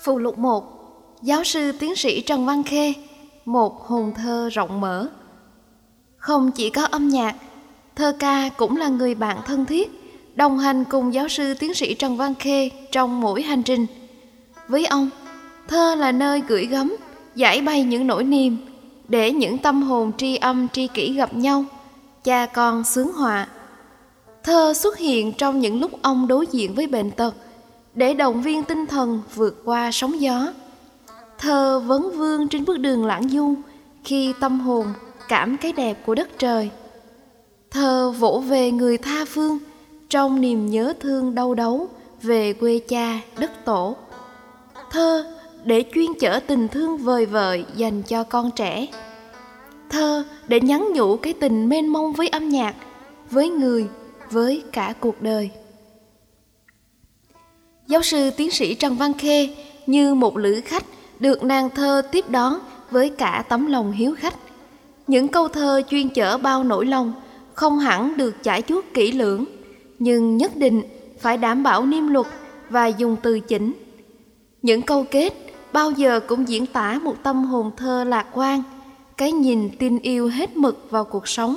Phụ lục 1 Giáo sư tiến sĩ Trần Văn Khê, Một hồn thơ rộng mở. Không chỉ có âm nhạc, Thơ ca cũng là người bạn thân thiết, Đồng hành cùng giáo sư tiến sĩ Trần Văn Khê Trong mỗi hành trình. Với ông, Thơ là nơi gửi gắm, Giải bày những nỗi niềm, Để những tâm hồn tri âm tri kỷ gặp nhau, Cha con sướng họa. Thơ xuất hiện trong những lúc ông đối diện với bệnh tật để động viên tinh thần vượt qua sóng gió. Thơ vấn vương trên bước đường lãng du khi tâm hồn cảm cái đẹp của đất trời. Thơ vỗ về người tha phương trong niềm nhớ thương đau đớn về quê cha đất tổ. Thơ để chuyên chở tình thương vời vợi dành cho con trẻ. Thơ để nhắn nhủ cái tình mênh mông với âm nhạc, với người, với cả cuộc đời. Giáo sư tiến sĩ Trần Văn Khê như một lữ khách được nàng thơ tiếp đón với cả tấm lòng hiếu khách. Những câu thơ chuyên chở bao nỗi lòng không hẳn được trải chuốt kỹ lưỡng, nhưng nhất định phải đảm bảo niêm luật và dùng từ chỉnh. Những câu kết bao giờ cũng diễn tả một tâm hồn thơ lạc quan, cái nhìn tin yêu hết mực vào cuộc sống.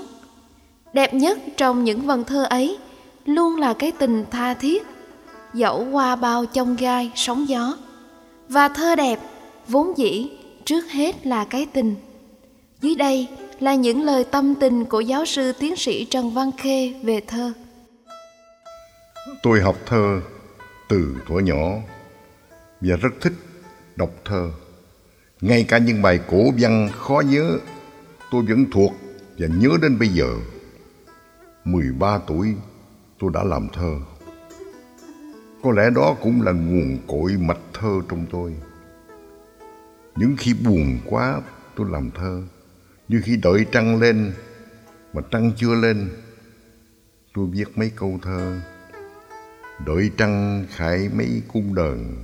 Đẹp nhất trong những vần thơ ấy luôn là cái tình tha thiết dẫu qua bao chông gai sóng gió. Và thơ đẹp, vốn dĩ, trước hết là cái tình. Dưới đây là những lời tâm tình của giáo sư tiến sĩ trần văn khê về thơ. Tôi học thơ từ thuở nhỏ và rất thích đọc thơ. Ngay cả những bài cổ văn khó nhớ, tôi vẫn thuộc và nhớ đến bây giờ. 13 tuổi tôi đã làm thơ có lẽ đó cũng là nguồn cội mạch thơ trong tôi. Những khi buồn quá tôi làm thơ, như khi đợi trăng lên mà trăng chưa lên, tôi viết mấy câu thơ. Đợi trăng khải mấy cung đờn,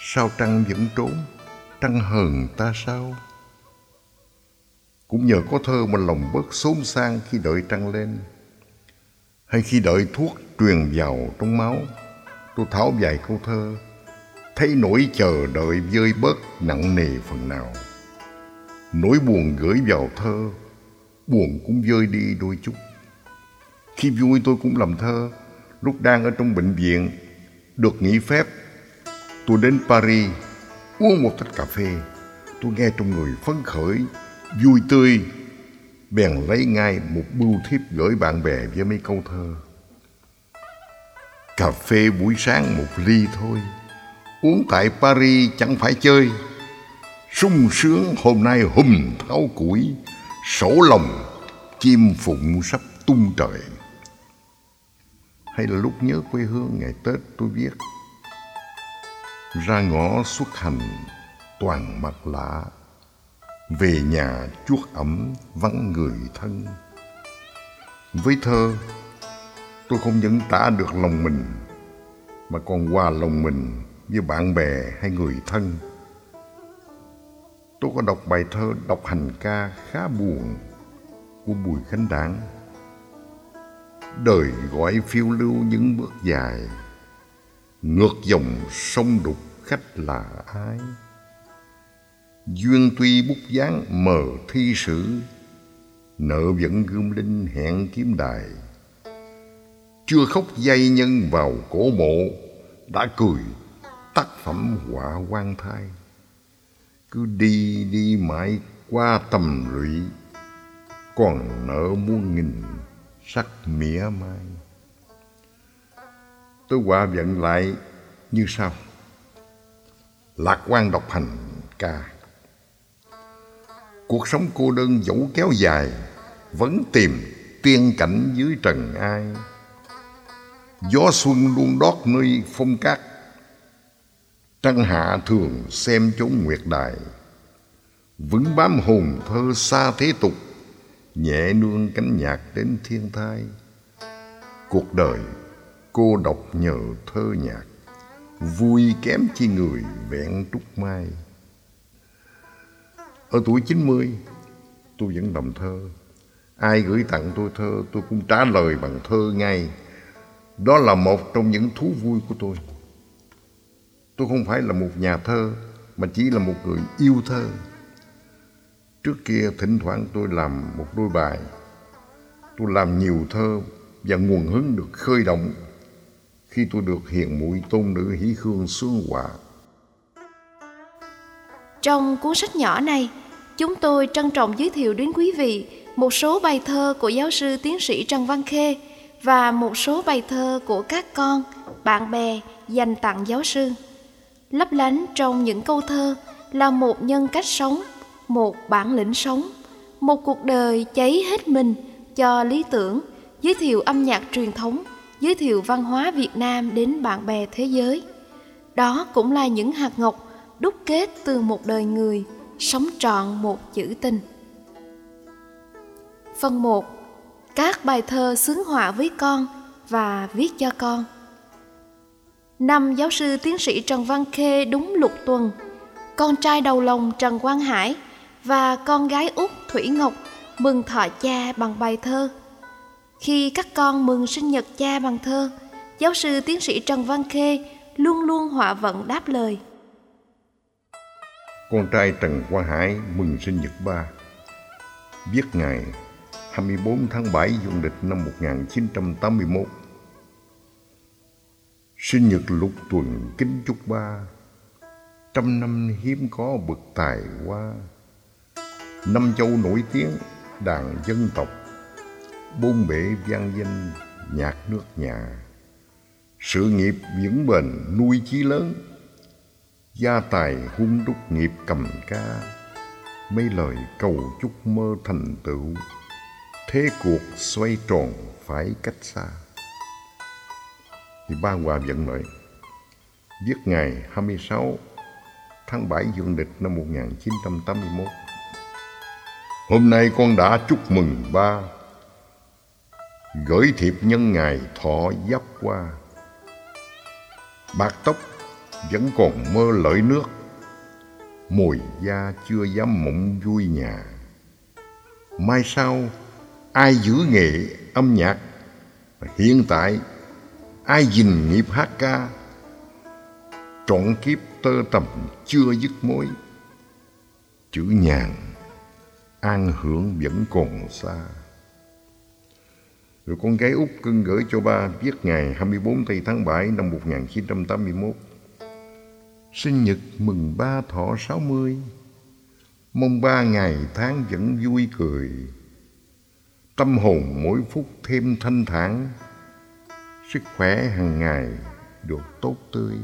sao trăng vẫn trốn, trăng hờn ta sao? Cũng nhờ có thơ mà lòng bớt xốn sang khi đợi trăng lên, hay khi đợi thuốc truyền vào trong máu tôi tháo vài câu thơ, thấy nỗi chờ đợi vơi bớt nặng nề phần nào. Nỗi buồn gửi vào thơ, buồn cũng vơi đi đôi chút. Khi vui tôi cũng làm thơ, lúc đang ở trong bệnh viện, được nghỉ phép, tôi đến paris, uống một tách cà phê. Tôi nghe trong người phấn khởi, vui tươi, bèn lấy ngay một bưu thiếp gửi bạn bè với mấy câu thơ. Cà phê buổi sáng một ly thôi. Uống tại Paris chẳng phải chơi. Sung sướng hôm nay hùm tháo củi, Sổ lòng, chim phụng sắp tung trời. Hay là lúc nhớ quê hương ngày Tết tôi viết. Ra ngõ xuất hành, toàn mặt lạ. Về nhà chuốt ẩm vắng người thân. Với thơ tôi không những tả được lòng mình, mà còn hòa lòng mình với bạn bè hay người thân. Tôi có đọc bài thơ đọc hành ca khá buồn của bùi khánh đảng. Đời gọi phiêu lưu những bước dài, ngược dòng sông đục khách là ai? Duyên tuy bút dáng mờ thi sử, nợ vẫn gươm linh hẹn kiếm đài chưa khóc dây nhân vào cổ mộ, đã cười, tác phẩm họa quan thai. Cứ đi đi mãi qua tầm lụy, còn nợ muôn nghìn sắc mỉa mai. Tôi hòa vận lại, như sau lạc quan độc hành ca. Cuộc sống cô đơn dẫu kéo dài, vẫn tìm tiên cảnh dưới trần ai. Gió xuân luôn đót nơi phong cát. Trăng hạ thường xem chốn nguyệt đài. Vững bám hồn thơ xa thế tục, Nhẹ nương cánh nhạc đến thiên thai Cuộc đời cô độc nhờ thơ nhạc, Vui kém chi người vẹn trúc mai. Ở tuổi 90 tôi vẫn làm thơ. Ai gửi tặng tôi thơ, tôi cũng trả lời bằng thơ ngay đó là một trong những thú vui của tôi Tôi không phải là một nhà thơ mà chỉ là một người yêu thơ. Trước kia thỉnh thoảng tôi làm một đôi bài. Tôi làm nhiều thơ và nguồn hứng được khơi động khi tôi được hiền mũi tôn nữ hỷ khương xuân hòa. Trong cuốn sách nhỏ này, chúng tôi trân trọng giới thiệu đến quý vị một số bài thơ của giáo sư tiến sĩ Trần Văn Khê và một số bài thơ của các con, bạn bè dành tặng giáo sư. Lấp lánh trong những câu thơ là một nhân cách sống, một bản lĩnh sống, một cuộc đời cháy hết mình cho lý tưởng, giới thiệu âm nhạc truyền thống, giới thiệu văn hóa Việt Nam đến bạn bè thế giới. Đó cũng là những hạt ngọc đúc kết từ một đời người, sống trọn một chữ tình. Phần 1. Các bài thơ xướng họa với con và viết cho con. Năm giáo sư tiến sĩ Trần Văn Khê đúng lục tuần, con trai đầu lòng Trần Quang Hải và con gái út Thủy Ngọc mừng thọ cha bằng bài thơ. Khi các con mừng sinh nhật cha bằng thơ, giáo sư tiến sĩ Trần Văn Khê luôn luôn họa vận đáp lời. Con trai Trần Quang Hải mừng sinh nhật ba. Viết ngày 24 tháng 7 dương lịch năm 1981. Sinh nhật lục tuần kính chúc ba, trăm năm hiếm có bậc tài hoa. Năm châu nổi tiếng đàn dân tộc, bốn bể vang danh nhạc nước nhà. Sự nghiệp vững bền nuôi chí lớn, gia tài hung đúc nghiệp cầm ca. Mấy lời cầu chúc mơ thành tựu thế cuộc xoay tròn phải cách xa. Thì ba hòa vận nói, viết ngày 26 tháng 7 dương lịch năm 1981 hôm nay con đã chúc mừng ba gửi thiệp nhân ngày thọ giáp qua bạc tóc vẫn còn mơ lợi nước mùi da chưa dám mộng vui nhà. Mai sau ai giữ nghề âm nhạc? Hiện tại, ai gìn nghiệp hát ca? Trọn kiếp tơ tầm chưa dứt mối. Chữ nhàn an hưởng vẫn còn xa. Rồi con gái út cưng gửi cho ba viết ngày 24 tây tháng 7 năm 1981 sinh nhật mừng ba thọ 60 mong ba ngày tháng vẫn vui cười tâm hồn mỗi phút thêm thanh thản. Sức khỏe hàng ngày được tốt tươi.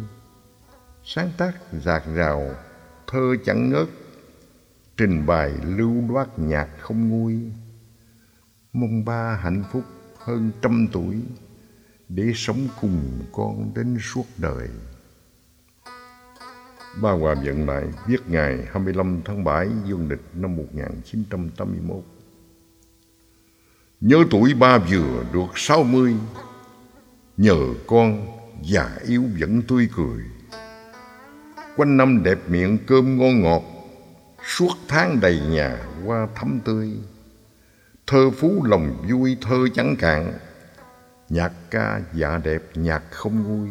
Sáng tác dạt rào, thơ chẳng ngớt. Trình bày lưu loát nhạc không nguôi. Mong ba hạnh phúc hơn trăm tuổi để sống cùng con đến suốt đời. Ba Hòa Vận lại viết ngày 25 tháng 7 dương lịch năm 1981 Nhớ tuổi ba vừa được sáu mươi, Nhờ con già yếu vẫn tươi cười. Quanh năm đẹp miệng cơm ngon ngọt, Suốt tháng đầy nhà hoa thắm tươi. Thơ phú lòng vui, thơ chẳng cạn. Nhạc ca dạ đẹp, nhạc không nguôi.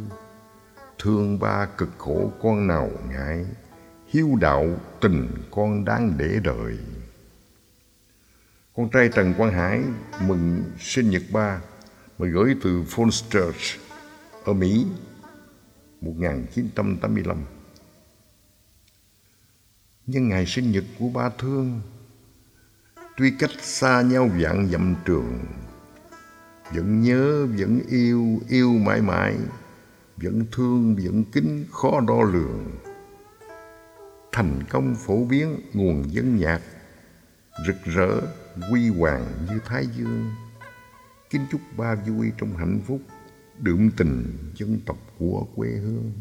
Thương ba cực khổ con nào ngại, Hiếu đạo tình con đang để đợi con trai Trần Quang Hải mừng sinh nhật ba mà gửi từ Falls Church ở Mỹ 1985. Nhưng ngày sinh nhật của ba thương Tuy cách xa nhau vạn dặm trường Vẫn nhớ, vẫn yêu, yêu mãi mãi Vẫn thương, vẫn kính, khó đo lường Thành công phổ biến nguồn dân nhạc Rực rỡ quy hoàng như thái dương. Kính chúc ba vui trong hạnh phúc, đượm tình dân tộc của quê hương.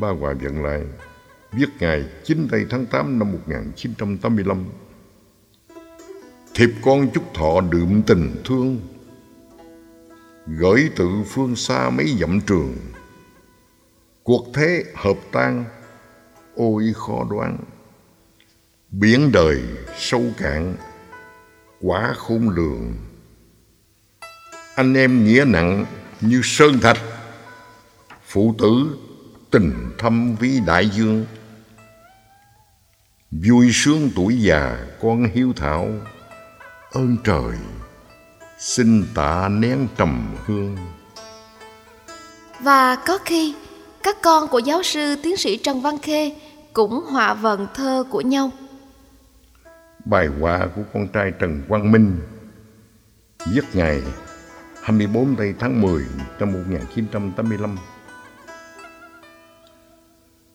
Ba hòa vận lại viết ngày 9 tây tháng 8 năm 1985 thiệp con chúc thọ đượm tình thương, gửi từ phương xa mấy dặm trường. Cuộc thế hợp tan, ôi khó đoán biển đời sâu cạn, quá khôn lường. Anh em nghĩa nặng như sơn thạch, phụ tử tình thâm ví đại dương. Vui sướng tuổi già con hiếu thảo, ơn trời xin tạ nén trầm hương. Và có khi, các con của giáo sư tiến sĩ Trần Văn Khê cũng họa vần thơ của nhau. Bài họa của con trai Trần Quang Minh, viết ngày 24 tây tháng 10 năm 1985.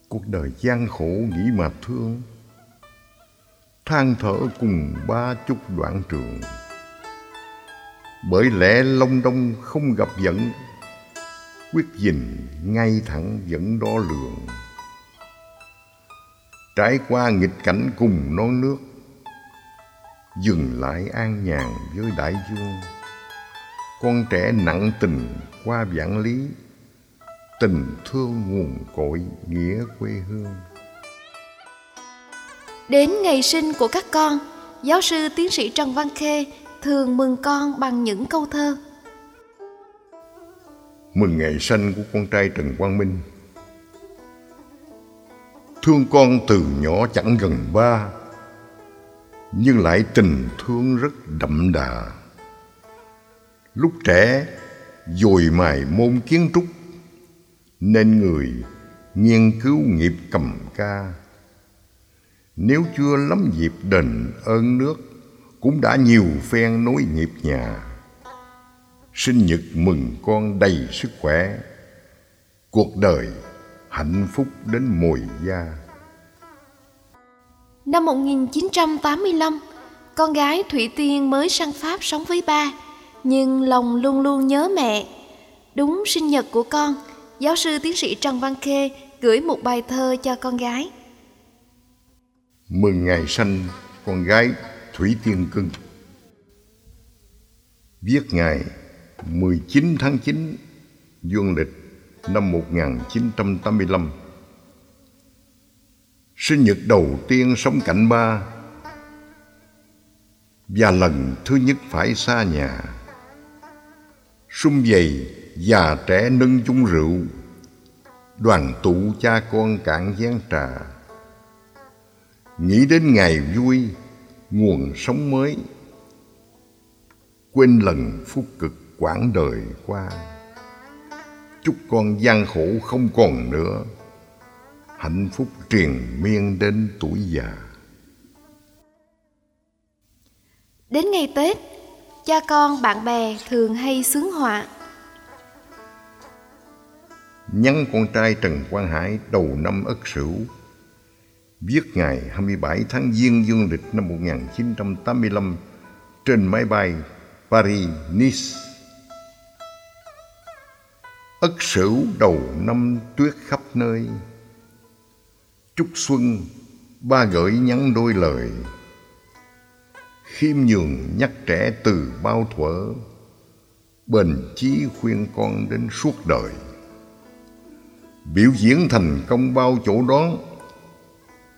Cuộc đời gian khổ nghĩ mà thương, than thở cùng ba chút đoạn trường bởi lẽ long đông không gặp dẫn, quyết gìn ngay thẳng vẫn đo lường trải qua nghịch cảnh cùng non nước dừng lại an nhàn với đại dương con trẻ nặng tình qua vạn lý tình thương nguồn cội nghĩa quê hương. Đến ngày sinh của các con giáo sư tiến sĩ trần văn khê thường mừng con bằng những câu thơ. Mừng ngày sanh của con trai Trần Quang Minh. Thương con từ nhỏ chẳng gần ba, nhưng lại tình thương rất đậm đà. Lúc trẻ, dồi mài môn kiến trúc, nên người nghiên cứu nghiệp cầm ca. Nếu chưa lắm dịp đền ơn nước, cũng đã nhiều phen nối nghiệp nhà sinh nhật mừng con đầy sức khỏe cuộc đời hạnh phúc đến mồi da Năm 1985, con gái Thủy Tiên mới sang Pháp sống với ba, nhưng lòng luôn luôn nhớ mẹ. Đúng sinh nhật của con, giáo sư tiến sĩ Trần Văn Khê gửi một bài thơ cho con gái. Mừng ngày sanh con gái Thủy Tiên cưng. Viết ngày 19 tháng 9 dương lịch năm 1985 Sinh nhật đầu tiên sống cạnh ba. Và lần thứ nhất phải xa nhà. Sum vầy, già trẻ nâng chung rượu. Đoàn tụ cha con cạn gián trà. Nghĩ đến ngày vui, Nguồn sống mới. Quên lần phút cực quãng đời qua. Chúc con gian khổ không còn nữa hạnh phúc triền miên đến tuổi già. Đến ngày tết cha con bạn bè thường hay sướng họa. Nhắn con trai Trần Quang Hải đầu năm Ất Sửu viết ngày 27 tháng Giêng dương lịch năm 1985 trên máy bay Paris-Nice. Ất sửu đầu năm tuyết khắp nơi xuân, ba gửi nhắn đôi lời. Khiêm nhường nhắc trẻ từ bao thuở, Bền chí khuyên con đến suốt đời. Biểu diễn thành công bao chỗ đó,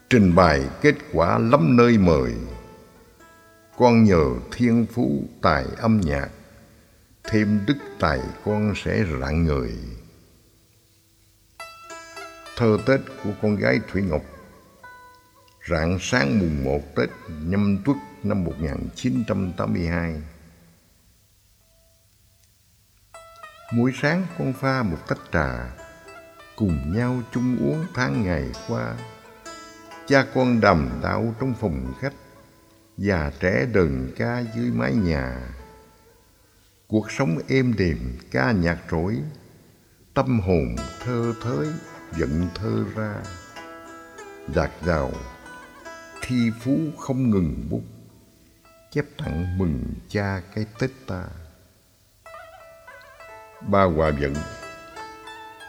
Trình bày kết quả lắm nơi mời. Con nhờ thiên phú tài âm nhạc, thêm đức tài con sẽ rạng người thơ tết của con gái thủy ngọc. Rạng sáng mùng một tết nhâm tuất năm 1982 mỗi sáng con pha một tách trà cùng nhau chung uống tháng ngày qua. Cha con đầm đạo trong phòng khách già trẻ đờn ca dưới mái nhà. Cuộc sống êm đềm ca nhạc rỗi, tâm hồn thơ thới dựng thơ ra. Dạt dào, thi phú không ngừng bút, chép tặng mừng cha cái tết ta. Ba hòa vận,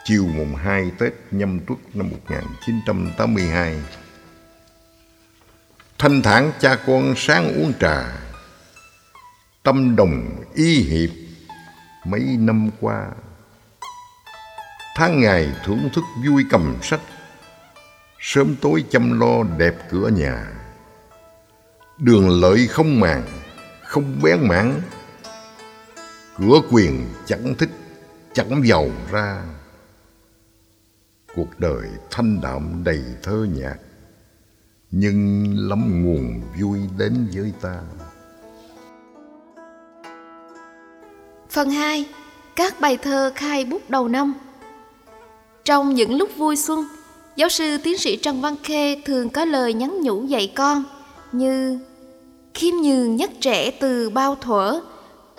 chiều mùng hai tết nhâm tuất năm 1982 thanh thản cha con sáng uống trà, tâm đồng y hiệp mấy năm qua tháng ngày thưởng thức vui cầm sách. Sớm tối chăm lo đẹp cửa nhà. Đường lợi không màng, không bén mảng. Cửa quyền chẳng thích, chẳng giàu ra. Cuộc đời thanh đạm đầy thơ nhạc, nhưng lắm nguồn vui đến với ta. Phần 2. Các bài thơ khai bút đầu năm. Trong những lúc vui xuân, giáo sư tiến sĩ Trần Văn Khê thường có lời nhắn nhủ dạy con như Khiêm nhường nhất trẻ từ bao thuở,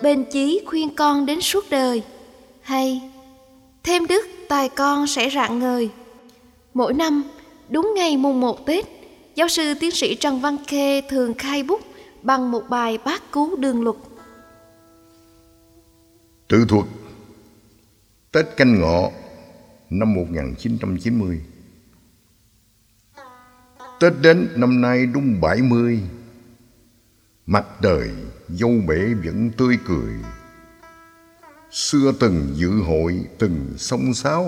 bên chí khuyên con đến suốt đời hay thêm đức tài con sẽ rạng ngời. Mỗi năm, đúng ngày mùng một Tết, giáo sư tiến sĩ Trần Văn Khê thường khai bút bằng một bài bát cứu đường luật. Tự thuật Tết canh ngọ năm 1990 Tết đến năm nay đúng 70 Mặt đời dâu bể vẫn tươi cười. Xưa từng dự hội, từng sông sáo.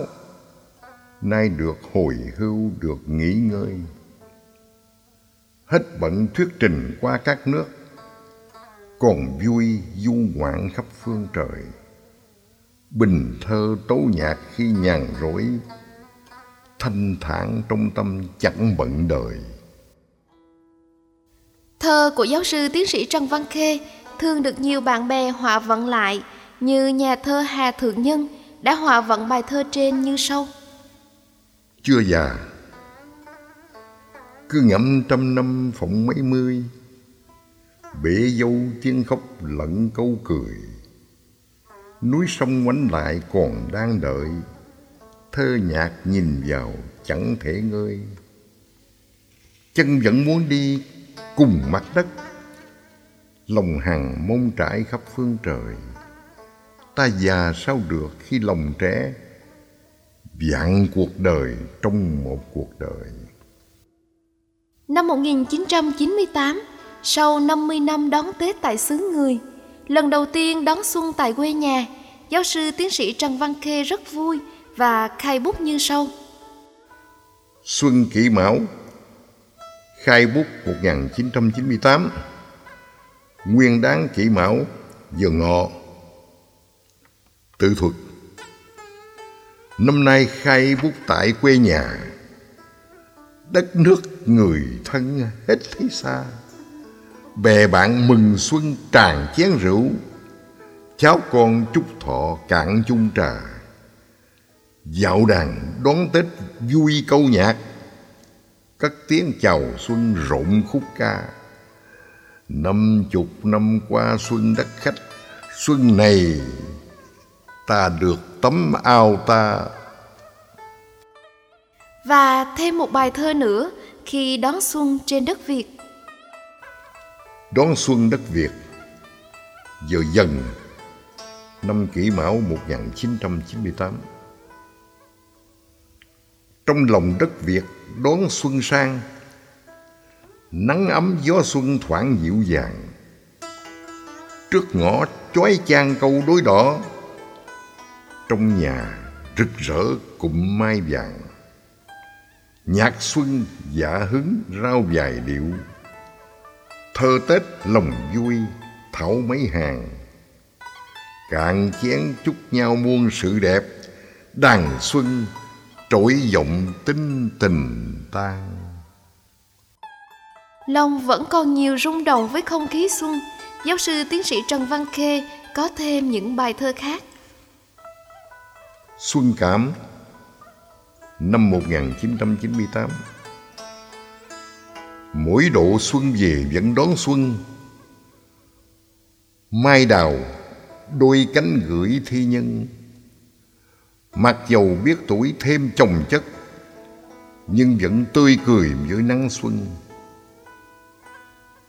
Nay được hồi hưu, được nghỉ ngơi. Hết bận thuyết trình qua các nước. Còn vui, du ngoạn khắp phương trời. Bình thơ tấu nhạc khi nhàn rỗi Thanh thản trong tâm chẳng bận đời Thơ của giáo sư tiến sĩ Trần Văn Khê thường được nhiều bạn bè họa vận lại như nhà thơ Hà Thượng Nhân đã họa vận bài thơ trên như sau. Chưa già Cứ ngậm trăm năm phộng mấy mươi Bể dâu tiếng khóc lẫn câu cười Núi sông quánh lại còn đang đợi. Thơ nhạc nhìn vào chẳng thể ngơi. Chân vẫn muốn đi cùng mặt đất. Lòng hằng mong trải khắp phương trời. Ta già sao được khi lòng trẻ Vạn cuộc đời trong một cuộc đời. Năm 1998, sau 50 năm đón Tết tại xứ người, lần đầu tiên đón xuân tại quê nhà, giáo sư tiến sĩ Trần Văn Khê rất vui và khai bút như sau. Xuân Kỷ Mão Khai bút 1998 Nguyên đáng Kỷ Mão Giờ ngọ. Tự thuật. Năm nay khai bút tại quê nhà Đất nước người thân hết thấy xa. Bè bạn mừng xuân tràn chén rượu, Cháu con chúc thọ cạn chung trà. Dạo đàn đón Tết vui câu nhạc, Cất tiếng chào xuân rộn khúc ca. Năm chục năm qua xuân đất khách, Xuân này ta được tấm ao ta. Và thêm một bài thơ nữa, khi đón xuân trên đất Việt. Đón xuân đất Việt. Giờ dần, Năm kỷ mão 1998 Trong lòng đất Việt đón xuân sang, Nắng ấm gió xuân thoảng dịu dàng. Trước ngõ chói chang câu đối đỏ, Trong nhà rực rỡ cụm mai vàng. Nhạc xuân dạ hứng rao dài điệu Thơ Tết lòng vui thảo mấy hàng Cạn chén chúc nhau muôn sự đẹp Đàn xuân trỗi giọng tinh tình tan Lòng vẫn còn nhiều rung động với không khí xuân. Giáo sư tiến sĩ Trần Văn Khê có thêm những bài thơ khác. Xuân Cảm Năm 1998 Mỗi độ xuân về vẫn đón xuân. Mai đào, đôi cánh gửi thi nhân. Mặc dầu biết tuổi thêm chồng chất, Nhưng vẫn tươi cười với nắng xuân.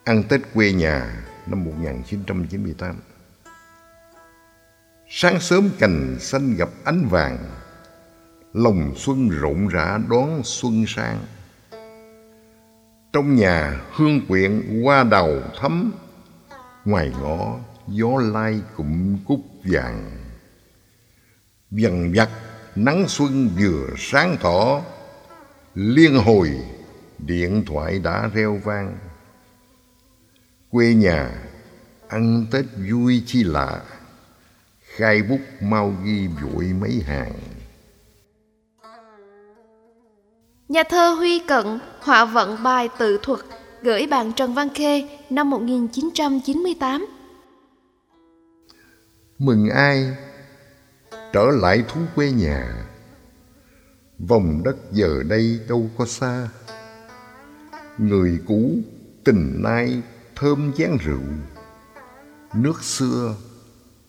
Ăn Tết quê nhà năm 1998 Sáng sớm cành xanh gặp ánh vàng, Lòng xuân rộn rã đón xuân sang. Trong nhà hương quyện qua đầu thấm Ngoài ngõ, gió lai cụm cúc vàng. Dần vặt, nắng xuân vừa sáng tỏ. Liên hồi, điện thoại đã reo vang. Quê nhà, ăn Tết vui chi lạ. Khai bút mau ghi vội mấy hàng. Nhà thơ Huy Cận họa vận bài tự thuật gửi bạn Trần Văn Khê năm 1998. Mừng ai trở lại thú quê nhà? Vòng đất giờ đây đâu có xa. Người cũ tình nay thơm dáng rượu. Nước xưa,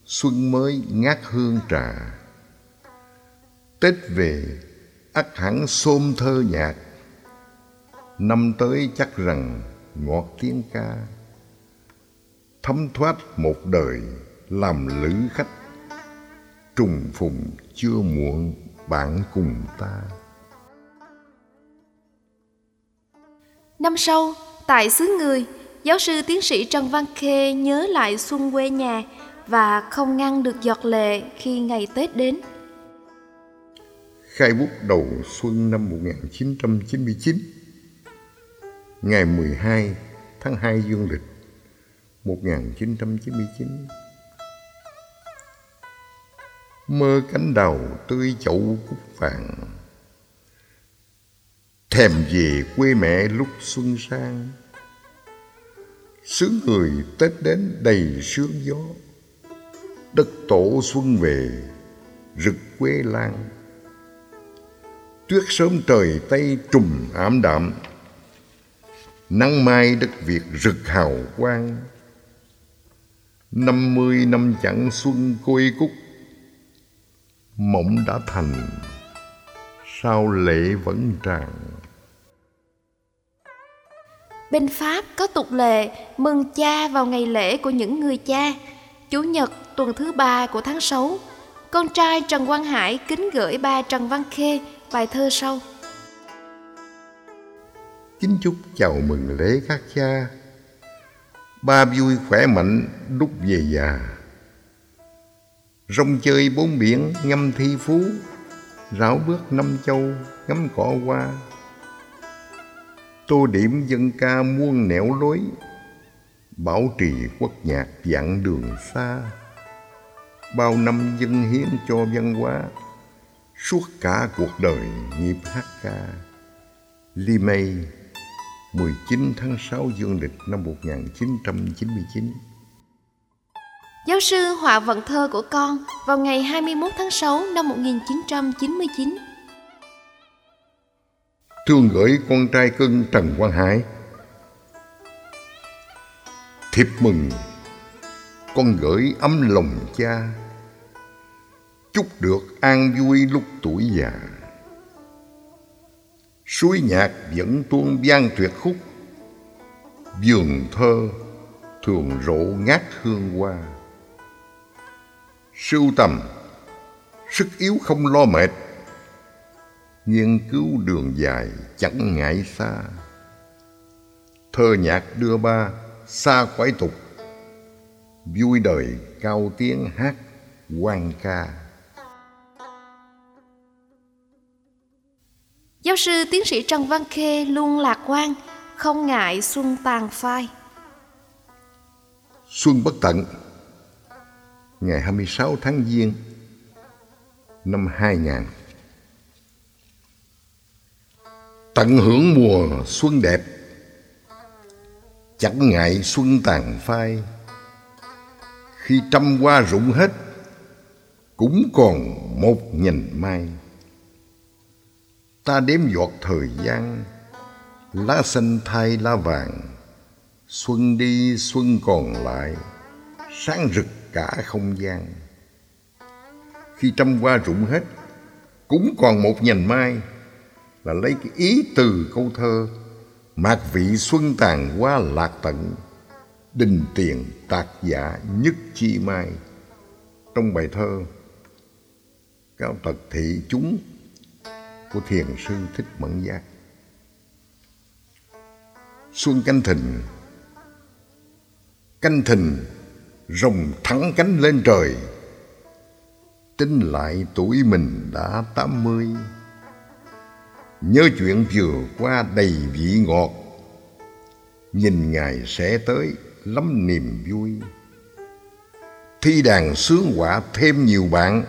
xuân mới ngát hương trà. Tết về ắt hẳn xôm thơ nhạc. Năm tới chắc rằng ngọt tiếng ca. Thấm thoát một đời làm lữ khách. Trùng phùng chưa muộn bạn cùng ta. Năm sau, tại xứ người, giáo sư tiến sĩ Trần Văn Khê nhớ lại xuân quê nhà và không ngăn được giọt lệ khi ngày Tết đến. Khai bút đầu xuân năm 1999 Ngày 12 tháng 2 dương lịch 1999 Mơ cánh đầu tươi chậu cúc vàng, Thèm về quê mẹ lúc xuân sang Xứ người Tết đến đầy sương gió, Đất tổ xuân về, rực quê lang. Tuyết sớm trời Tây trùm ảm đạm. Nắng mai đất Việt rực hào quang. Năm mươi năm chẳng xuân côi cúc, Mộng đã thành, Sao lệ vẫn tràn? Bên Pháp có tục lệ, mừng cha vào ngày lễ của những người cha. Chủ nhật, tuần thứ ba của tháng 6 Con trai Trần Quang Hải kính gửi ba Trần Văn Khê bài thơ sau. Kính chúc chào mừng lễ các cha. Ba vui khỏe mạnh đúc về già. Rong chơi bốn biển ngâm thi phú, Rảo bước năm châu ngắm cỏ hoa. Tô điểm dân ca muôn nẻo lối, Bảo trì quốc nhạc dặn đường xa. Bao năm dân hiến cho văn hóa Suốt cả cuộc đời nghiệp hát ca. Ly Mây 19 tháng 6 dương lịch năm 1999 Giáo sư họa vận thơ của con vào ngày 21 tháng 6 năm 1999 Thương gửi con trai cưng Trần Quang Hải. Thiệp mừng Con gửi ấm lòng cha Chúc được an vui lúc tuổi già. Suối nhạc vẫn tuôn vang tuyệt khúc, Vườn thơ thường rộ ngát hương hoa. Sưu tầm, Sức yếu không lo mệt, Nghiên cứu đường dài chẳng ngại xa. Thơ nhạc đưa ba xa khỏi tục, Vui đời cao tiếng hát quan ca. Giáo sư tiến sĩ Trần Văn Khê luôn lạc quan, không ngại xuân tàn phai. Xuân bất tận Ngày 26 tháng Giêng năm 2000 Tận hưởng mùa xuân đẹp Chẳng ngại xuân tàn phai. Khi trăm hoa rụng hết Cũng còn một nhành mai. Ta đếm giọt thời gian. Lá xanh thay lá vàng, Xuân đi xuân còn lại, Sáng rực cả không gian. Khi trăm hoa rụng hết, Cũng còn một nhành mai, Là lấy cái ý từ câu thơ, Mạc vị xuân tàn hoa lạc tận, Đình tiền tạc dạ nhất chi mai. Trong bài thơ, Cao tật thị chúng của thiền sư Thích Mẫn Giác. Xuân canh thìn. Canh thìn rồng thẳng cánh lên trời. Tính lại tuổi mình đã tám mươi. Nhớ chuyện vừa qua đầy vị ngọt. Nhìn ngày sẽ tới lắm niềm vui. Thi đàn sướng quả thêm nhiều bạn.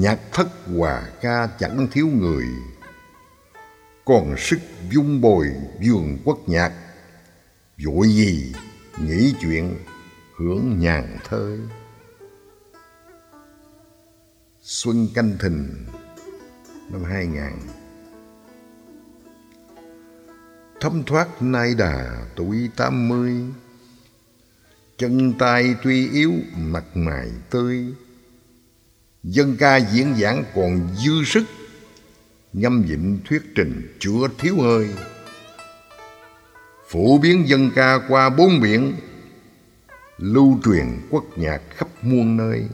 Nhạc thất hòa ca chẳng thiếu người. Còn sức dung bồi vườn quốc nhạc, vội gì nghĩ chuyện hưởng nhàn thơi. Xuân canh thìn năm 2000 thấm thoát nay đà tuổi tám mươi, chân tay tuy yếu, mặt mày tươi dân ca diễn giảng còn dư sức, ngâm dịnh thuyết trình chưa thiếu hơi. Phổ biến dân ca qua bốn biển lưu truyền quốc nhạc khắp muôn nơi.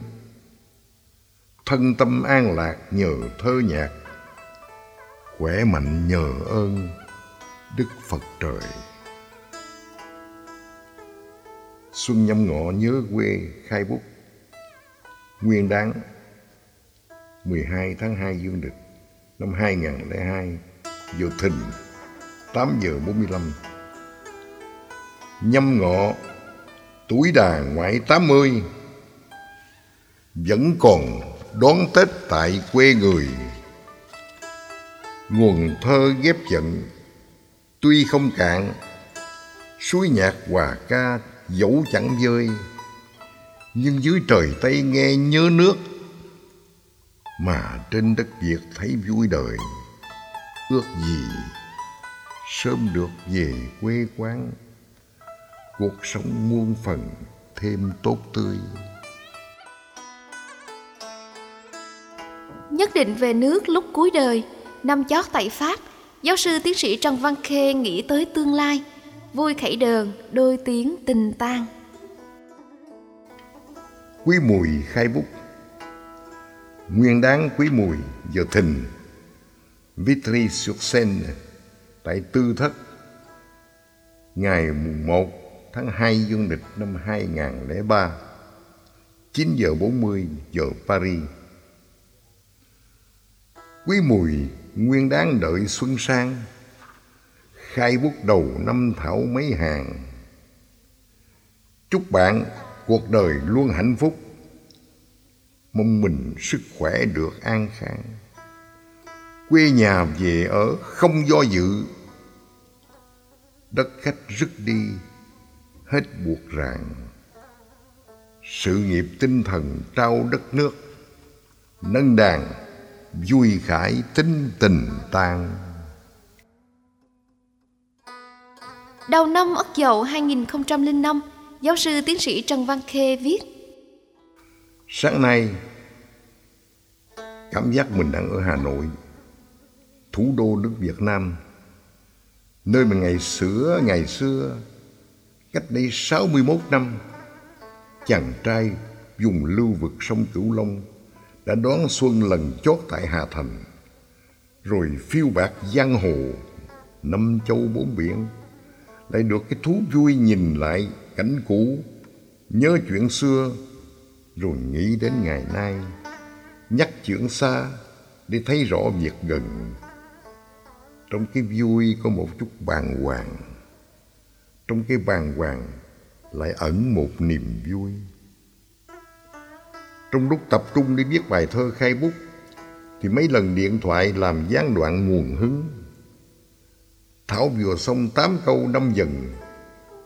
Thân tâm an lạc nhờ thơ nhạc, khỏe mạnh nhờ ơn đức phật trời. Xuân nhâm ngọ nhớ quê khai bút nguyên đáng 12 tháng 2 dương lịch năm 2002 giờ thìn 8 giờ 45 nhâm ngọ tuổi đà ngoại 80 vẫn còn đón Tết tại quê người. Nguồn thơ ghép giận tuy không cạn, suối nhạc hòa ca dẫu chẳng vơi, nhưng dưới trời Tây nghe nhớ nước, mà trên đất Việt thấy vui đời. Ước gì sớm được về quê quán, cuộc sống muôn phần thêm tốt tươi. Nhất định về nước lúc cuối đời, năm chót tại Pháp, giáo sư tiến sĩ Trần Văn Khê nghĩ tới tương lai, vui khẩy đờn, đôi tiếng tình tang. Quý mùi khai bút Nguyên đáng quý mùi giờ thìn Vitry sur Seine tại Tư Thất, ngày mùng 1 tháng 2 dương lịch năm 2003 9 giờ 40 giờ Paris. Quý mùi nguyên đáng đợi xuân sang, Khai bút đầu năm thảo mấy hàng. Chúc bạn cuộc đời luôn hạnh phúc. Mong mình sức khỏe được an khang. Quê nhà về ở không do dự. Đất khách rứt đi Hết buộc ràng. Sự nghiệp tinh thần trao đất nước Nâng đàn vui khải tính tình tang. Đầu năm Ất Dậu 2005, giáo sư tiến sĩ Trần Văn Khê viết Sáng nay, cảm giác mình đang ở Hà Nội, thủ đô nước Việt Nam, nơi mà ngày xưa ngày xưa, cách đây 61 năm, chàng trai dùng lưu vực sông Cửu Long đã đón xuân lần chót tại Hà Thành, rồi phiêu bạc giang hồ, năm châu bốn biển, lại được cái thú vui nhìn lại cảnh cũ, nhớ chuyện xưa, rồi nghĩ đến ngày nay, nhắc chuyện xa để thấy rõ việc gần. Trong cái vui có một chút bàng hoàng, trong cái bàng hoàng lại ẩn một niềm vui. Trong lúc tập trung đi viết bài thơ khai bút Thì mấy lần điện thoại làm gián đoạn nguồn hứng Thảo vừa xong tám câu năm dần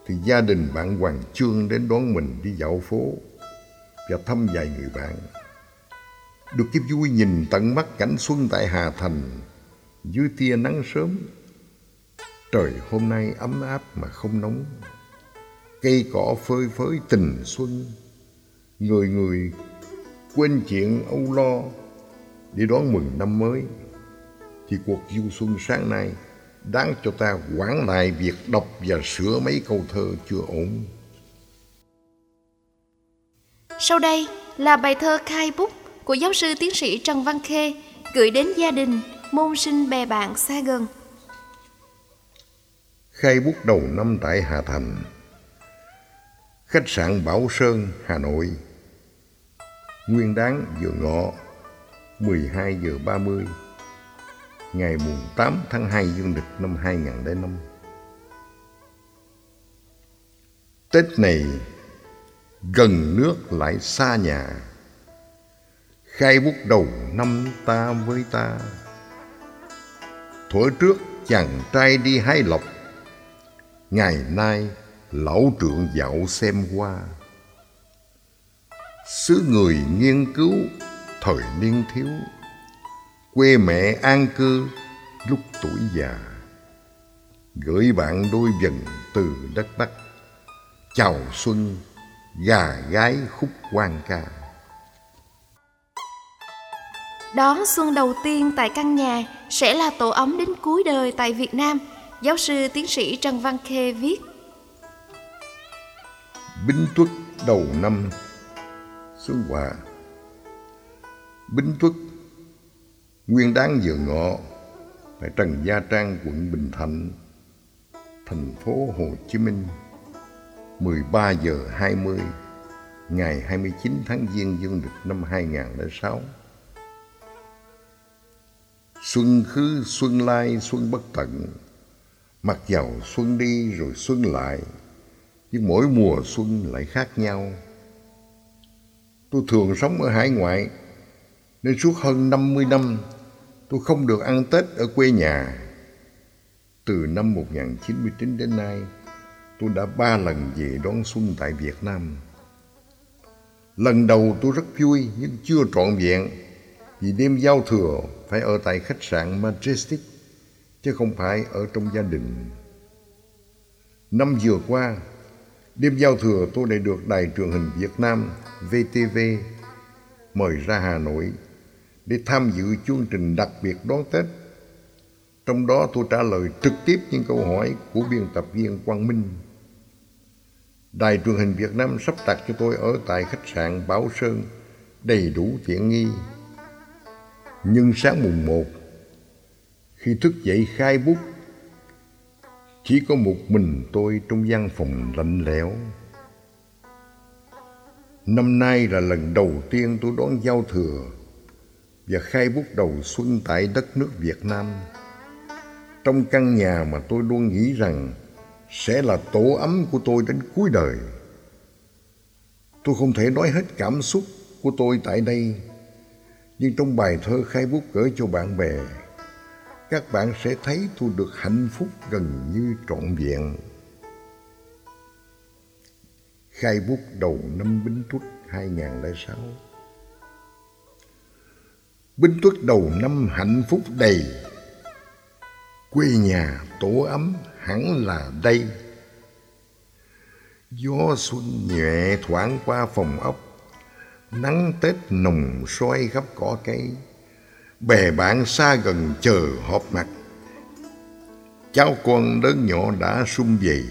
Thì gia đình bạn Hoàng Trương đến đón mình đi dạo phố và thăm vài người bạn. Được kiếp vui nhìn tận mắt cảnh xuân tại Hà Thành, Dưới tia nắng sớm. Trời hôm nay ấm áp mà không nóng. Cây cỏ phơi phới tình xuân. Người người quên chuyện âu lo để đón mừng năm mới. Thì cuộc du xuân sáng nay đáng cho ta quản lại việc đọc và sửa mấy câu thơ chưa ổn. Sau đây là bài thơ khai bút của giáo sư tiến sĩ Trần Văn Khê gửi đến gia đình, môn sinh bè bạn xa gần. Khai bút đầu năm tại Hà Thành Khách sạn Bảo Sơn, Hà Nội Nguyên đáng giờ ngọ 12 giờ 30 ngày mùng 8 tháng 2 dương lịch năm 2005. Tết này gần nước lại xa nhà. Khai bút đầu năm ta với ta. Thuở trước chàng trai đi hái lộc, ngày nay lão trượng dạo xem qua. Xứ người nghiên cứu, thời niên thiếu. Quê mẹ an cư, lúc tuổi già. Gửi bạn đôi dần từ đất bắc. Chào xuân gà gái khúc quan ca. Đón xuân đầu tiên tại căn nhà sẽ là tổ ấm đến cuối đời tại Việt Nam, giáo sư tiến sĩ Trần Văn Khê viết. Bính tuất đầu năm Xuân Hòa. Bính tuất Nguyên đáng giờ ngọ tại Trần Gia Trang, quận Bình Thạnh, thành phố Hồ Chí Minh, 13 giờ 20 ngày 29 tháng Giêng, dương lịch năm 2006. Xuân khứ, xuân lai, xuân bất tận. Mặc dầu xuân đi rồi xuân lại, Nhưng mỗi mùa xuân lại khác nhau. Tôi thường sống ở hải ngoại, Nên suốt hơn 50 năm, Tôi không được ăn Tết ở quê nhà. Từ năm 1999 đến nay Tôi đã ba lần về đón xuân tại Việt Nam Lần đầu tôi rất vui nhưng chưa trọn vẹn Vì đêm giao thừa phải ở tại khách sạn Majestic chứ không phải ở trong gia đình. Năm vừa qua, đêm giao thừa tôi lại được Đài truyền hình Việt Nam VTV mời ra Hà Nội để tham dự chương trình đặc biệt đón Tết. Trong đó tôi trả lời trực tiếp những câu hỏi của biên tập viên Quang Minh. Đài truyền hình Việt Nam sắp đặt cho tôi ở tại khách sạn Bảo Sơn, đầy đủ tiện nghi. Nhưng sáng mùng một, Khi thức dậy khai bút, Chỉ có một mình tôi trong gian phòng lạnh lẽo. Năm nay là lần đầu tiên tôi đón giao thừa Và khai bút đầu xuân tại đất nước Việt Nam. Trong căn nhà mà tôi luôn nghĩ rằng sẽ là tổ ấm của tôi đến cuối đời. Tôi không thể nói hết cảm xúc của tôi tại đây, nhưng trong bài thơ khai bút gửi cho bạn bè, các bạn sẽ thấy tôi được hạnh phúc gần như trọn vẹn. Khai bút đầu năm Bính Tuất 2006 Bính Tuất đầu năm hạnh phúc đầy, Quê nhà tổ ấm hẳn là đây. Gió xuân nhẹ thoảng qua phòng ốc, Nắng Tết nồng soi khắp cỏ cây. Bè bạn xa gần chờ họp mặt. Cháu con lớn nhỏ đã sum vầy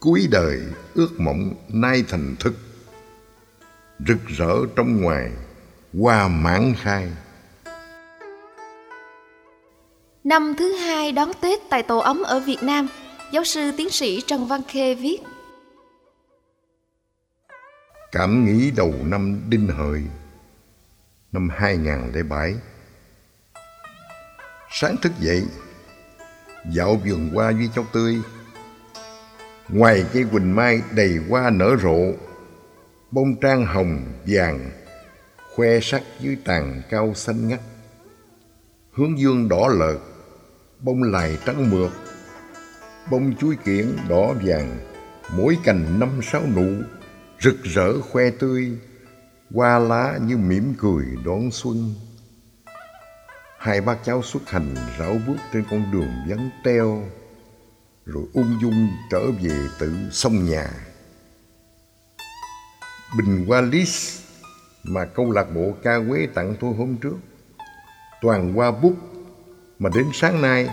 Cuối đời ước mộng nay thành thực Rực rỡ trong ngoài Hoa mãn khai. Năm thứ hai đón Tết tại tổ ấm ở Việt Nam, Giáo sư tiến sĩ Trần Văn Khê viết. Cảm nghĩ đầu năm đinh hợi Năm 2007 Sáng thức dậy, Dạo vườn hoa với cháu tươi. Ngoài cây quỳnh mai đầy hoa nở rộ, Bông trang hồng vàng, Khoe sắc dưới tàn cao xanh ngắt. Hướng dương đỏ lợt Bông lài trắng mượt. Bông chuối kiển đỏ vàng, Mỗi cành năm sáu nụ, rực rỡ khoe tươi, hoa lá như mỉm cười đón xuân. Hai bác cháu xuất hành rảo bước trên con đường vắng teo, rồi ung dung trở về tự sông nhà. Bình hoa lis mà câu lạc bộ ca quế tặng tôi hôm trước, toàn hoa bút mà đến sáng nay,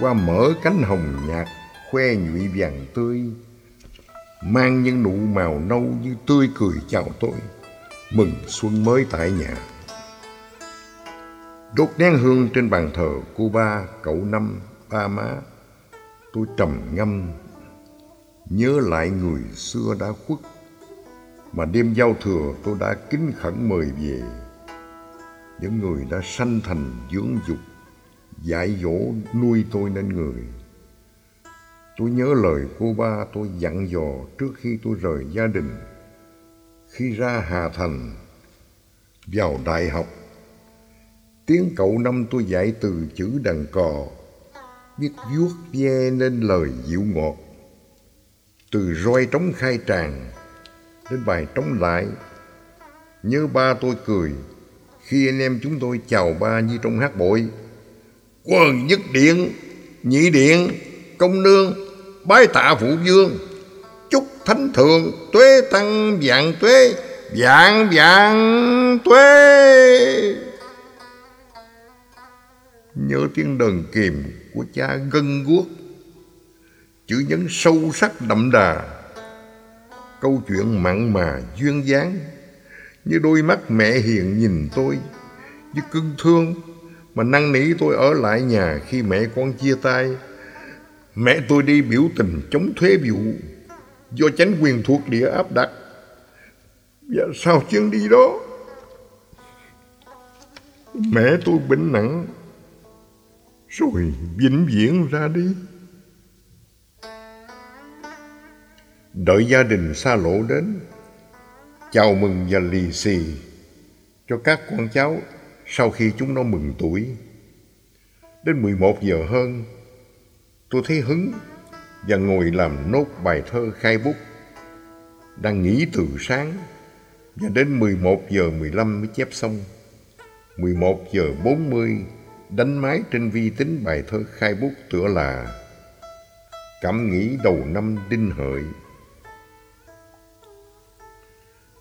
qua mở cánh hồng nhạt, khoe nhụy vàng tươi, mang những nụ màu nâu như tươi cười chào tôi. Mừng xuân mới tại nhà. Đốt nén hương trên bàn thờ cô ba, cậu năm, ba má. Tôi trầm ngâm, nhớ lại người xưa đã khuất. Mà đêm giao thừa tôi đã kính khẩn mời về. Những người đã sanh thành dưỡng dục dạy dỗ nuôi tôi nên người. Tôi nhớ lời cô ba tôi dặn dò trước khi tôi rời gia đình. Khi ra Hà Thành, vào đại học, Tiếng cậu năm tôi dạy từ chữ đàn cò Biết vuốt ve nên lời dịu ngọt. Từ roi trống khai tràng Đến bài trống lại Nhớ ba tôi cười Khi anh em chúng tôi chào ba như trong hát bội. Quần nhất điện, Nhị điện, Công nương, Bái tạ phụ vương. Chúc thánh thượng Tuế tăng vạn tuế, Vạn vạn tuế. Nhớ tiếng đờn kìm của cha gân guốc. Chữ nhấn sâu sắc đậm đà. Câu chuyện mặn mà duyên dáng. Như đôi mắt mẹ hiền nhìn tôi, Như cưng thương mà năn nỉ tôi ở lại nhà khi mẹ con chia tay. Mẹ tôi đi biểu tình chống thuế vụ, Do chánh quyền thuộc địa áp đặt. Và sau chuyến đi đó? Mẹ tôi bệnh nặng, Rồi vĩnh viễn ra đi. Đợi gia đình xa lộ đến, Chào mừng và lì xì Cho các con cháu. Sau khi chúng nó mừng tuổi, Đến 11 giờ hơn, Tôi thấy hứng Và ngồi làm nốt bài thơ khai bút, Đang nghỉ từ sáng Và đến 11 giờ 15 mới chép xong. 11 giờ 40 Đánh máy trên vi tính bài thơ khai bút tựa là Cảm nghĩ đầu năm đinh hợi.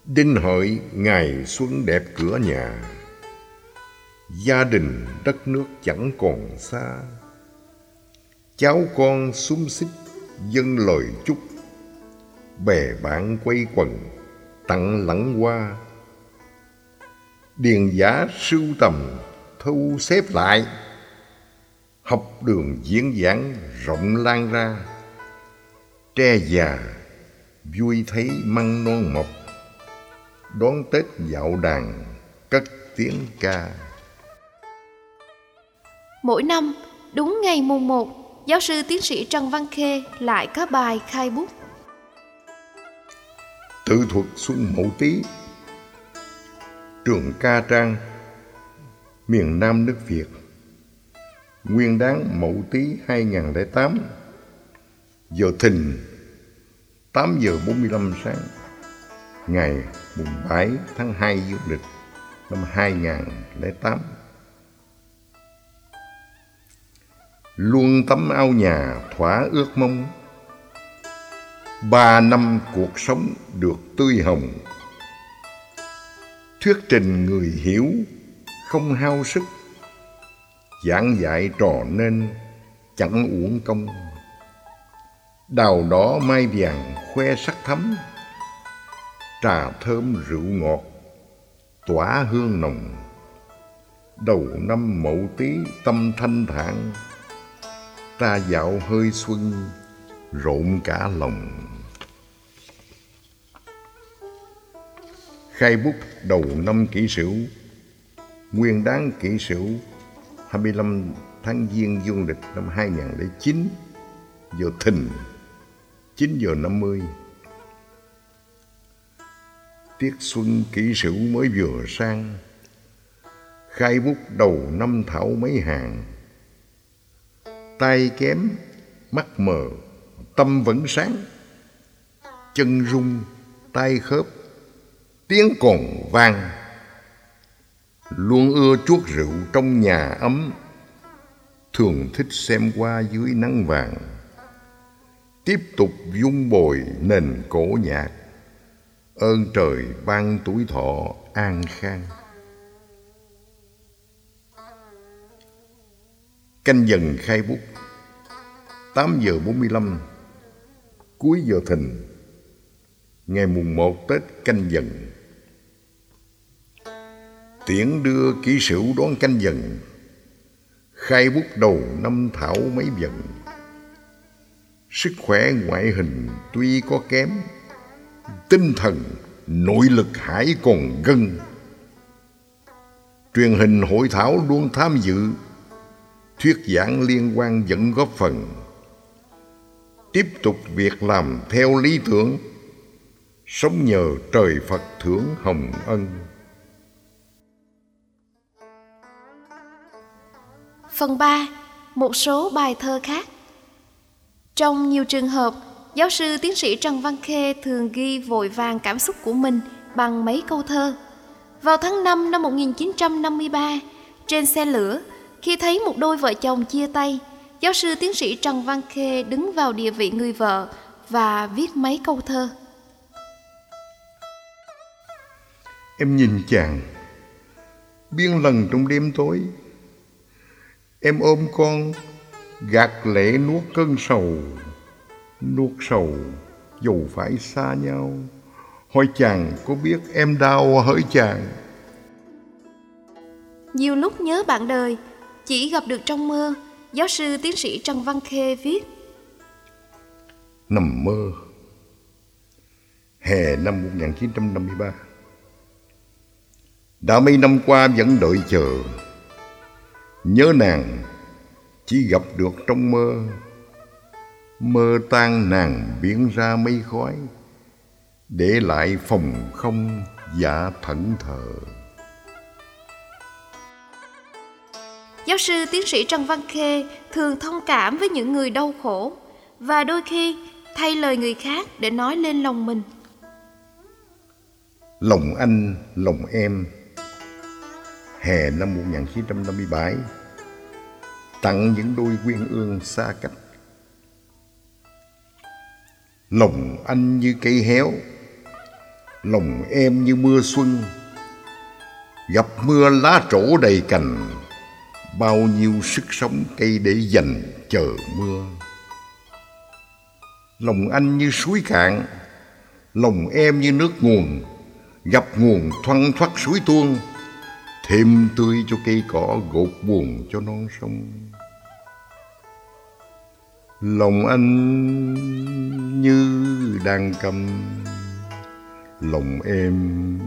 Đinh hợi, ngày xuân đẹp cửa nhà. Gia đình đất nước chẳng còn xa. Cháu con xúm xích dâng lời chúc. Bè bạn quay quần, tặng lẳng hoa. Điền giả sưu tầm thu xếp lại. Học đường diễn giảng rộng lan ra. Tre già, vui thấy măng non mọc. Đón Tết dạo đàn, cất tiếng ca. Mỗi năm, đúng ngày mùng 1, giáo sư tiến sĩ Trần Văn Khê lại có bài khai bút. Tự thuật Xuân Mậu Tý Trường Ca Trang Miền Nam nước Việt. Nguyên đáng Mậu Tý 2008 Giờ thìn 8 giờ 45 sáng Ngày 7 tháng 2 dương lịch năm 2008 Luôn tấm ao nhà thỏa ước mong. Ba năm cuộc sống được tươi hồng. Thuyết trình người hiểu, không hao sức. Giảng dạy trò nên chẳng uổng công. Đào đỏ mai vàng khoe sắc thắm. Trà thơm rượu ngọt, Tỏa hương nồng. Đầu năm mậu tí tâm thanh thản. Ta dạo hơi xuân, rộn cả lòng. Khai bút đầu năm kỷ sửu, Nguyên đáng kỷ sửu 25 tháng Giêng dương lịch năm 2009 Giờ thìn 9 giờ 50 Tiết xuân kỷ sửu mới vừa sang, Khai bút đầu năm thảo mấy hàng tay kém, mắt mờ, tâm vẫn sáng. Chân rung, tay khớp, tiếng còn vang. Luôn ưa chuốt rượu trong nhà ấm, thường thích xem qua dưới nắng vàng. Tiếp tục dung bồi nền cổ nhạc, ơn trời ban tuổi thọ an khang. Canh dần khai bút 8 giờ 45 Cuối giờ thìn, Ngày mùng 1 Tết canh dần. Tiễn đưa kỹ sửu đón canh dần, Khai bút đầu năm thảo mấy dần. Sức khỏe ngoại hình tuy có kém, Tinh thần, nội lực hải còn gân. Truyền hình hội thảo luôn tham dự thuyết giảng liên quan vẫn góp phần tiếp tục việc làm theo lý tưởng sống nhờ trời Phật thưởng hồng ân Phần 3. Một số bài thơ khác Trong nhiều trường hợp, giáo sư tiến sĩ Trần Văn Khê thường ghi vội vàng cảm xúc của mình bằng mấy câu thơ. Vào tháng 5 năm 1953, trên xe lửa, khi thấy một đôi vợ chồng chia tay, giáo sư tiến sĩ Trần Văn Khê đứng vào địa vị người vợ và viết mấy câu thơ. Em nhìn chàng Biên lần trong đêm tối. Em ôm con Gạt lệ nuốt cơn sầu. Nuốt sầu Dù phải xa nhau. Hỏi chàng có biết em đau hỡi chàng? Nhiều lúc nhớ bạn đời chỉ gặp được trong mơ, Giáo sư tiến sĩ Trần Văn Khê viết. Nằm mơ. Hè năm 1953 đã mấy năm qua vẫn đợi chờ. Nhớ nàng, Chỉ gặp được trong mơ. Mơ tan nàng biến ra mây khói, Để lại phòng không dạ thẫn thờ. Giáo sư tiến sĩ Trần Văn Khê thường thông cảm với những người đau khổ và đôi khi thay lời người khác để nói lên lòng mình. Lòng anh, lòng em hè năm 1957 tặng những đôi quyên ương xa cách. Lòng anh như cây héo, lòng em như mưa xuân, gặp mưa lá trổ đầy cành, bao nhiêu sức sống cây để dành chờ mưa. Lòng anh như suối cạn, lòng em như nước nguồn, gặp nguồn thoăn thoắt suối tuôn, thêm tươi cho cây cỏ gột buồn cho non sông lòng anh như đang cầm lòng em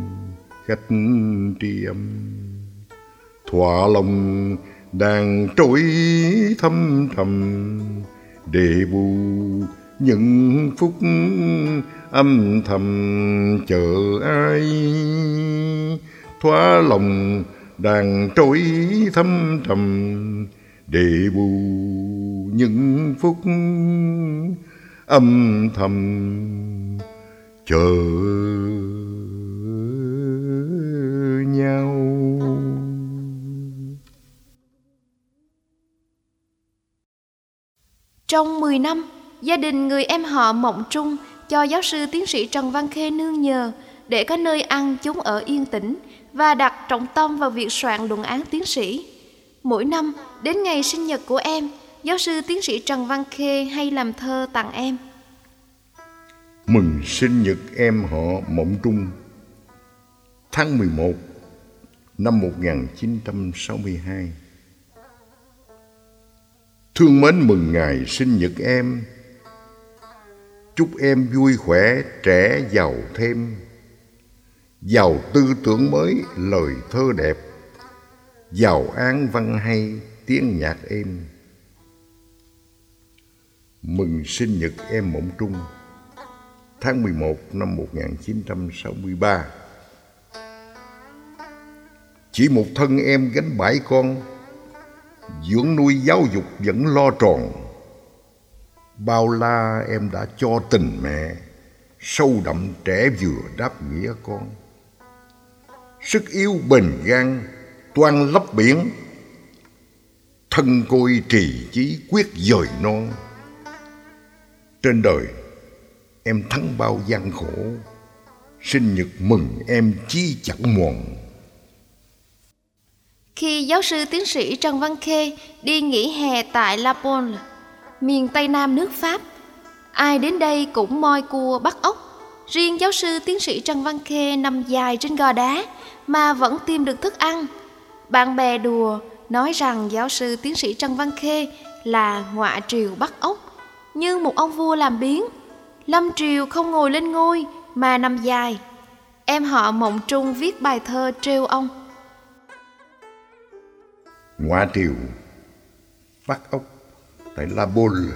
khách tri âm thỏa lòng đang trỗi thâm thầm để bù những phút âm thầm chờ ai. Thoa lòng đang trôi thâm trầm, để bù những phút âm thầm chờ Trong 10 năm, gia đình người em họ Mộng Trung cho giáo sư tiến sĩ Trần Văn Khê nương nhờ để có nơi ăn chúng ở yên tĩnh và đặt trọng tâm vào việc soạn luận án tiến sĩ. Mỗi năm, đến ngày sinh nhật của em, giáo sư tiến sĩ Trần Văn Khê hay làm thơ tặng em. Mừng sinh nhật em họ Mộng Trung Tháng 11 năm 1962 Thương mến mừng ngày sinh nhật em. Chúc em vui khỏe, trẻ giàu thêm. Giàu tư tưởng mới lời thơ đẹp. Giàu án văn hay tiếng nhạc êm. Mừng sinh nhật em mộng trung tháng 11 năm 1963 chỉ một thân em gánh bãi con dưỡng nuôi giáo dục vẫn lo tròn. Bao la em đã cho tình mẹ, sâu đậm trẻ vừa đáp nghĩa con. Sức yếu bền gan toan lấp biển. Thân côi trì chí quyết dời non. Trên đời, em thắng bao gian khổ. Sinh nhật mừng em chi chẳng mòn khi giáo sư tiến sĩ Trần Văn Khê đi nghỉ hè tại La Pole, miền Tây Nam nước Pháp, ai đến đây cũng moi cua bắt ốc Riêng giáo sư tiến sĩ Trần Văn Khê nằm dài trên gò đá mà vẫn tìm được thức ăn. Bạn bè đùa nói rằng giáo sư tiến sĩ Trần Văn Khê là ngọa triều bắt ốc, như một ông vua làm biến. Lâm Triều không ngồi lên ngôi mà nằm dài. Em họ Mộng Trung viết bài thơ trêu ông. Ngọa triều, Bắc ốc tại La Baule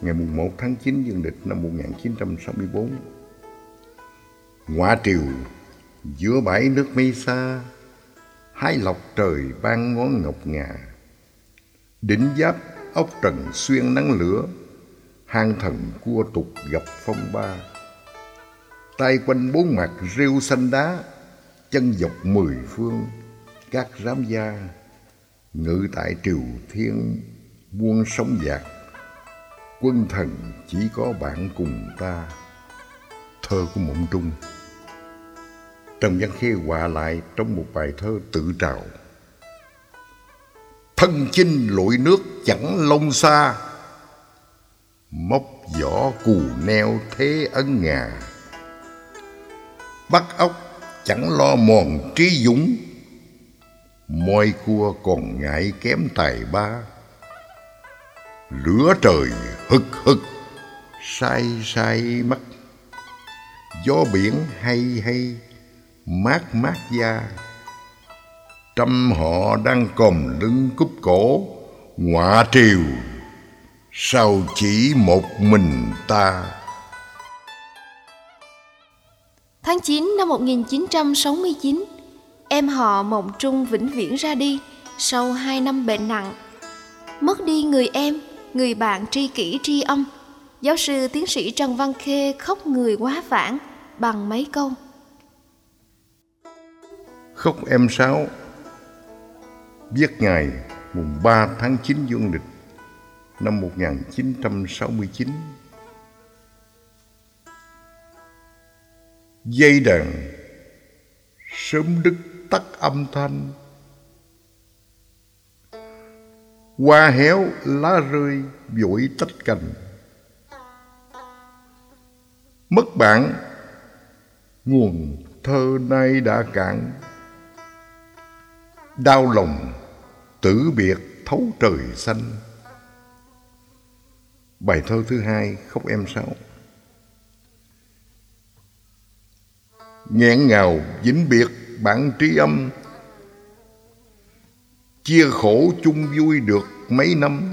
ngày 1 tháng 9 dương lịch năm 1964 Ngoại triều, giữa bãi nước mây xa hai lọc trời ban ngón ngọc ngà. Đỉnh giáp ốc trần xuyên nắng lửa, hang thần cua tục gặp phong ba. Tay quanh bốn mặt rêu xanh đá, chân dọc mười phương, các rám gia ngự tại triều thiên buông sóng dạt quân thần chỉ có bạn cùng ta. Thơ của mộng trung. Trần văn khê hòa lại trong một bài thơ tự trào. Thân chinh lội nước chẳng lông xa. Móc vỏ cù neo thế ấn ngà. Bắt ốc chẳng lo mòn trí dũng môi cua còn ngại kém tài ba. Lửa trời hực hực say say mắt. Gió biển hay hay mát mát da. Trăm họ đang còng lưng cúp cổ ngọa triều. Sao chỉ một mình ta? Tháng 9 năm 1969, em họ Mộng Trung vĩnh viễn ra đi sau 2 năm bệnh nặng. Mất đi người em, người bạn tri kỷ tri âm, giáo sư tiến sĩ Trần Văn Khê khóc người quá vãng bằng mấy câu. Khóc em sáu Viết ngày mùng 3 tháng 9 dương lịch năm 1969 Dây đàn sớm đứt tắt âm thanh. Hoa héo, lá rơi, vội tách cành. Mất bạn, Nguồn thơ nay đã cạn. Đau lòng, tử biệt, thấu trời xanh. Bài thơ thứ hai, Khóc em sáu nghẹn ngào, vĩnh biệt bạn tri âm. Chia khổ chung vui được mấy năm.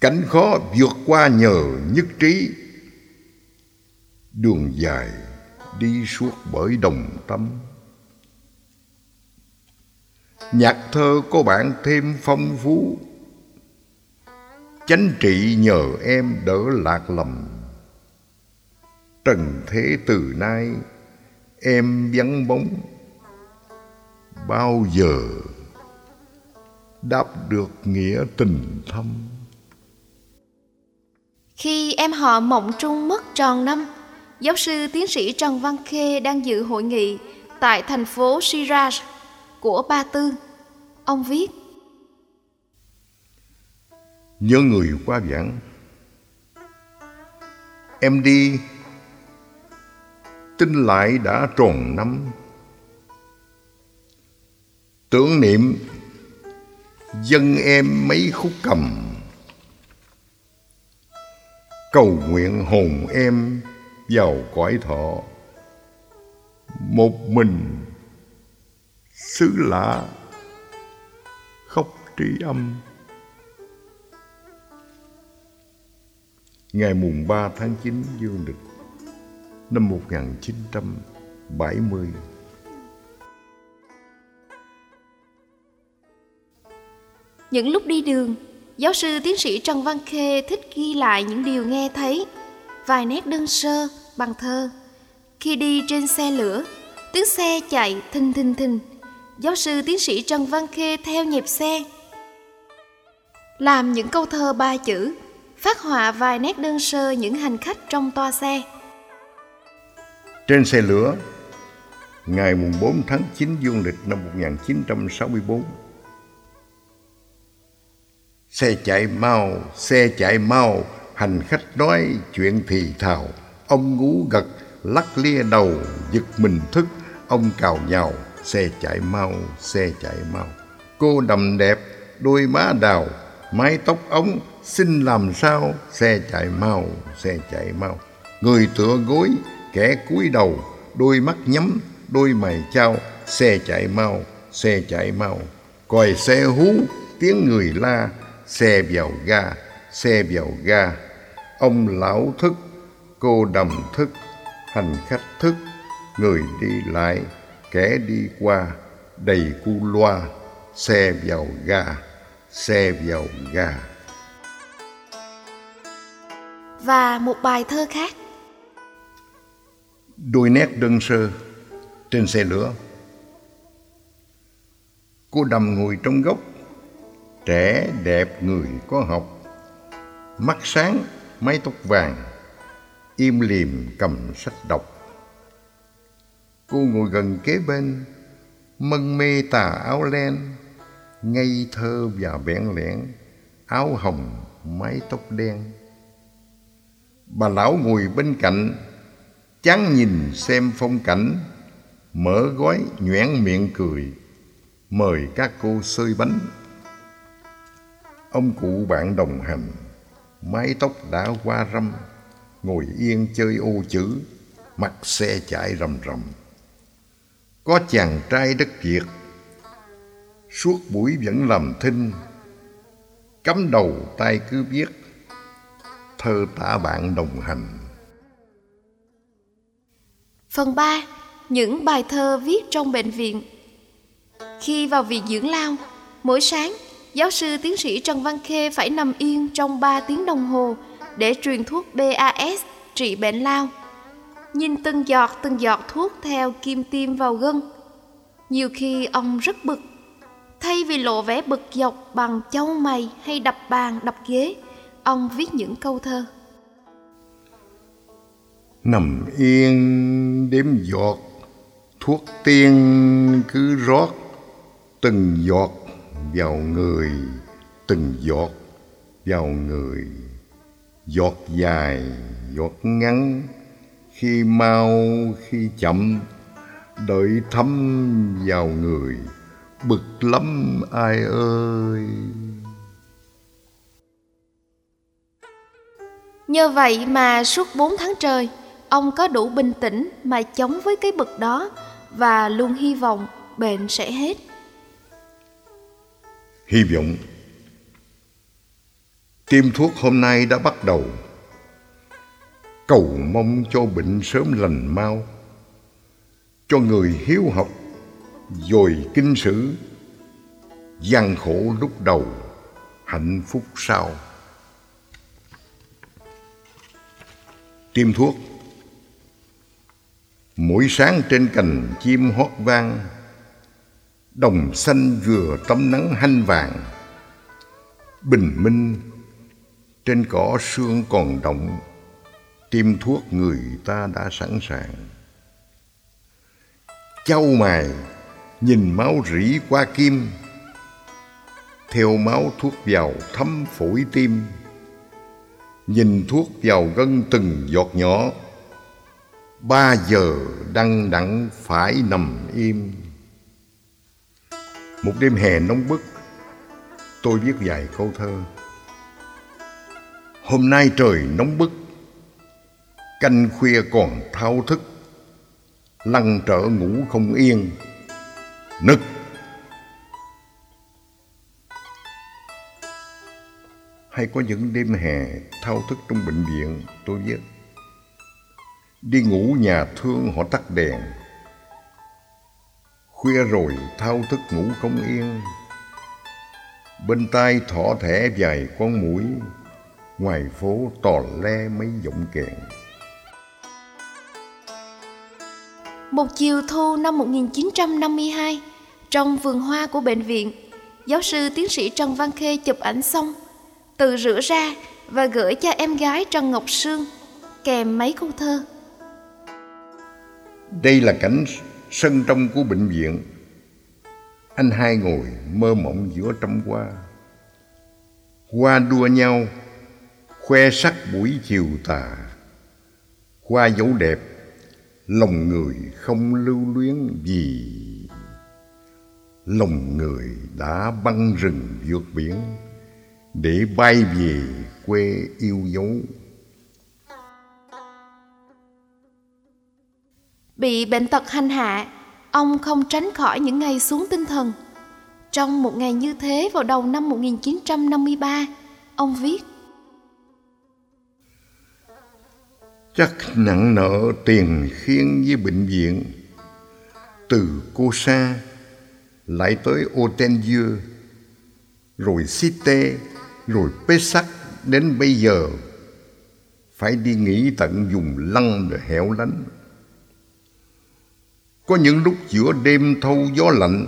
Cảnh khó vượt qua nhờ nhất trí. Đường dài đi suốt bởi đồng tâm. Nhạc thơ có bạn thêm phong phú. Chánh trị nhờ em đỡ lạc lầm. Trần thế từ nay em vắng bóng. Bao giờ đáp được nghĩa tình thâm? Khi em họ Mộng Trung mất tròn năm, giáo sư tiến sĩ Trần Văn Khê đang dự hội nghị tại thành phố Shiraz của Ba Tư. Ông viết nhớ người qua vãng em đi tin lại đã tròn năm tưởng niệm, dân em mấy khúc cầm. Cầu nguyện hồn em vào cõi thọ. Một mình xứ lạ khóc tri âm. Ngày mùng 3 tháng 9 dương lịch năm 1970. Những lúc đi đường, giáo sư tiến sĩ Trần Văn Khê thích ghi lại những điều nghe thấy, vài nét đơn sơ bằng thơ. Khi đi trên xe lửa, tiếng xe chạy thình thình thình, giáo sư tiến sĩ Trần Văn Khê theo nhịp xe. Làm những câu thơ ba chữ, phát họa vài nét đơn sơ những hành khách trong toa xe. Trên xe lửa, ngày 4 tháng 9 dương lịch năm 1964. Xe chạy mau, xe chạy mau, hành khách nói chuyện thì thào. Ông ngú gật, lắc lia đầu, giật mình thức, ông cào nhào, xe chạy mau, xe chạy mau. Cô đầm đẹp, đôi má đào, mái tóc ống, xin làm sao, xe chạy mau, xe chạy mau. Người tựa gối, kẻ cúi đầu đôi mắt nhắm đôi mày trao xe chạy mau xe chạy mau còi xe hú tiếng người la xe vào ga xe vào ga ông lão thức cô đầm thức hành khách thức người đi lại kẻ đi qua đầy cu loa xe vào ga, xe vào ga. Và một bài thơ khác. Đôi nét đơn sơ trên xe lửa. Cô đầm ngồi trong góc, trẻ đẹp người có học, mắt sáng, mái tóc vàng, im lìm cầm sách đọc. Cô ngồi gần kế bên, mân mê tà áo len, ngây thơ và bẽn lẽn, áo hồng, mái tóc đen. Bà lão ngồi bên cạnh, chán nhìn xem phong cảnh, mở gói nhoẻn miệng cười, mời các cô xơi bánh. Ông cụ bạn đồng hành, mái tóc đã qua râm, ngồi yên chơi ô chữ, mặt xe chạy rầm rầm. Có chàng trai đất Việt, suốt buổi vẫn làm thinh, cắm đầu tay cứ viết, thơ tả bạn đồng hành. Phần 3. Những bài thơ viết trong bệnh viện Khi vào viện dưỡng lao, mỗi sáng, giáo sư tiến sĩ Trần Văn Khê phải nằm yên trong 3 tiếng đồng hồ để truyền thuốc BAS trị bệnh lao. Nhìn từng giọt từng giọt thuốc theo kim tiêm vào gân. Nhiều khi ông rất bực. Thay vì lộ vẻ bực dọc bằng châu mày hay đập bàn đập ghế, ông viết những câu thơ. Nằm yên. Đếm giọt Thuốc tiên cứ rót. Từng giọt vào người Từng giọt vào người. Giọt dài, giọt ngắn Khi mau, khi chậm Đợi thấm vào người. Bực lắm ai ơi. Nhờ vậy mà suốt 4 tháng trời ông có đủ bình tĩnh mà chống với cái bực đó và luôn hy vọng bệnh sẽ hết. Hy vọng. Tiêm thuốc hôm nay đã bắt đầu. Cầu mong cho bệnh sớm lành mau, Cho người hiếu học, Dồi kinh sử, gian khổ lúc đầu, Hạnh phúc sau. Tiêm thuốc. Mỗi sáng trên cành chim hót vang, Đồng xanh vừa tấm nắng hanh vàng. Bình minh, Trên cỏ sương còn động Tiêm thuốc người ta đã sẵn sàng. Châu mài, Nhìn máu rỉ qua kim, Theo máu thuốc vào thấm phổi tim. Nhìn thuốc vào gân từng giọt nhỏ Ba giờ đăng đẳng phải nằm im. Một đêm hè nóng bức, Tôi viết vài câu thơ. Hôm nay trời nóng bức, Canh khuya còn thao thức, Lăn trở ngủ không yên, nực. Hay có những đêm hè thao thức trong bệnh viện, Tôi viết. Đi ngủ nhà thương họ tắt đèn. Khuya rồi thao thức ngủ không yên. Bên tai thỏ thẻ vài con mũi, Ngoài phố tò le mấy giọng kèn. Một chiều thu năm 1952 Trong vườn hoa của bệnh viện, Giáo sư tiến sĩ Trần Văn Khê chụp ảnh xong, Tự rửa ra và gửi cho em gái Trần Ngọc Sương Kèm mấy câu thơ đây là cảnh sân trong của bệnh viện. Anh hai ngồi mơ mộng giữa trăm hoa. Hoa đua nhau, khoe sắc buổi chiều tà. Hoa dấu đẹp, lòng người không lưu luyến gì. Lòng người đã băng rừng vượt biển để bay về quê yêu dấu. Bị bệnh tật hành hạ, ông không tránh khỏi những ngày xuống tinh thần. Trong một ngày như thế vào đầu năm 1953, ông viết Chắc nặng nợ tiền khiên với bệnh viện Từ cô sa lại tới Otendieu, rồi cite rồi Pessac đến bây giờ phải đi nghỉ tận vùng lăng để hẻo lánh. Có những lúc giữa đêm thâu gió lạnh,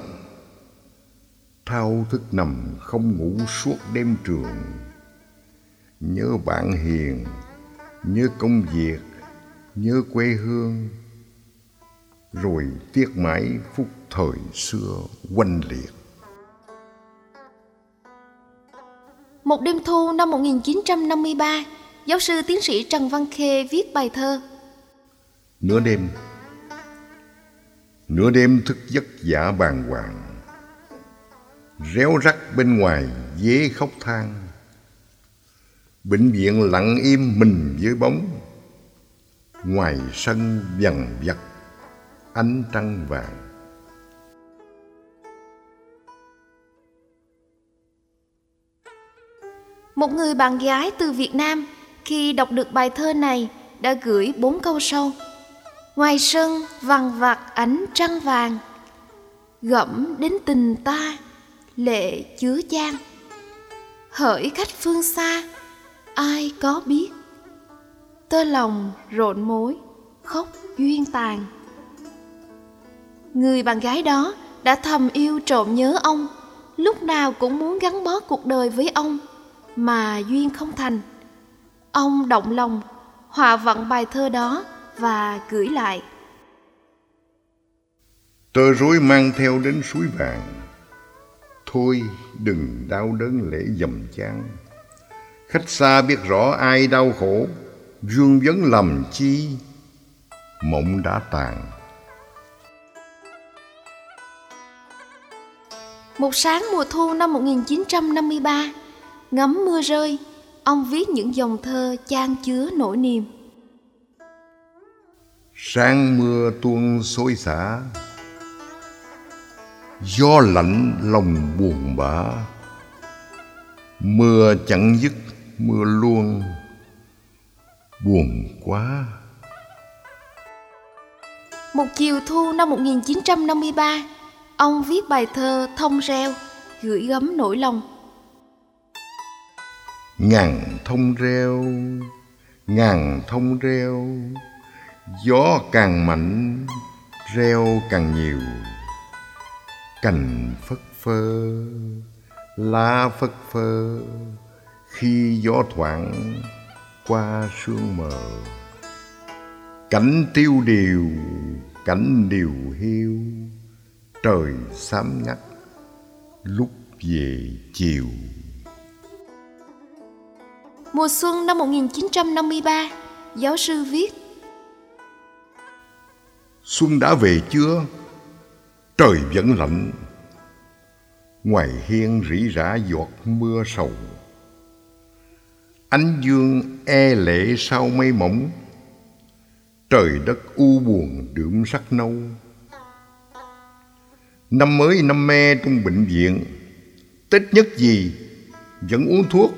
thao thức nằm không ngủ suốt đêm trường. Nhớ bạn hiền, nhớ công việc, nhớ quê hương, rồi tiếc mãi phút thời xưa quanh liệt. Một đêm thu năm 1953, giáo sư tiến sĩ Trần Văn Khê viết bài thơ. Nửa đêm, nửa đêm thức giấc giả bàng hoàng, réo rắt bên ngoài dế khóc than. Bệnh viện lặng im mình dưới bóng, ngoài sân dằn vặt ánh trăng vàng. Một người bạn gái từ Việt Nam khi đọc được bài thơ này đã gửi bốn câu sau. Ngoài sân vằn vặt ánh trăng vàng, gẫm đến tình ta, lệ chứa chan. Hỡi khách phương xa, ai có biết, tơ lòng rộn mối, khóc duyên tàn. Người bạn gái đó đã thầm yêu trộm nhớ ông, lúc nào cũng muốn gắn bó cuộc đời với ông mà duyên không thành ông động lòng hòa vận bài thơ đó và gửi lại. Tơ rối mang theo đến suối vàng. Thôi đừng đau đớn lễ dầm chan. Khách xa biết rõ ai đau khổ dương vấn lầm chi? Mộng đã tàn. Một sáng mùa thu năm 1953 ngắm mưa rơi ông viết những dòng thơ chan chứa nỗi niềm sáng mưa tuôn xối xả gió lạnh lòng buồn bã. Mưa chẳng dứt mưa luôn buồn quá. Một chiều thu năm 1953 ông viết bài thơ thông reo gửi gắm nỗi lòng. Ngàn thông reo ngàn thông reo gió càng mạnh reo càng nhiều. Cành phất phơ lá phất phơ khi gió thoảng qua sương mờ. Cảnh tiêu điều cảnh điều hiu trời xám ngắt lúc về chiều. Mùa xuân năm 1953, giáo sư viết Xuân đã về chưa? Trời vẫn lạnh. Ngoài hiên rỉ rả giọt mưa sầu. Ánh dương e lệ sau mây mỏng. Trời đất u buồn đượm sắc nâu. Năm mới năm me trong bệnh viện. Tết nhất gì? Vẫn uống thuốc,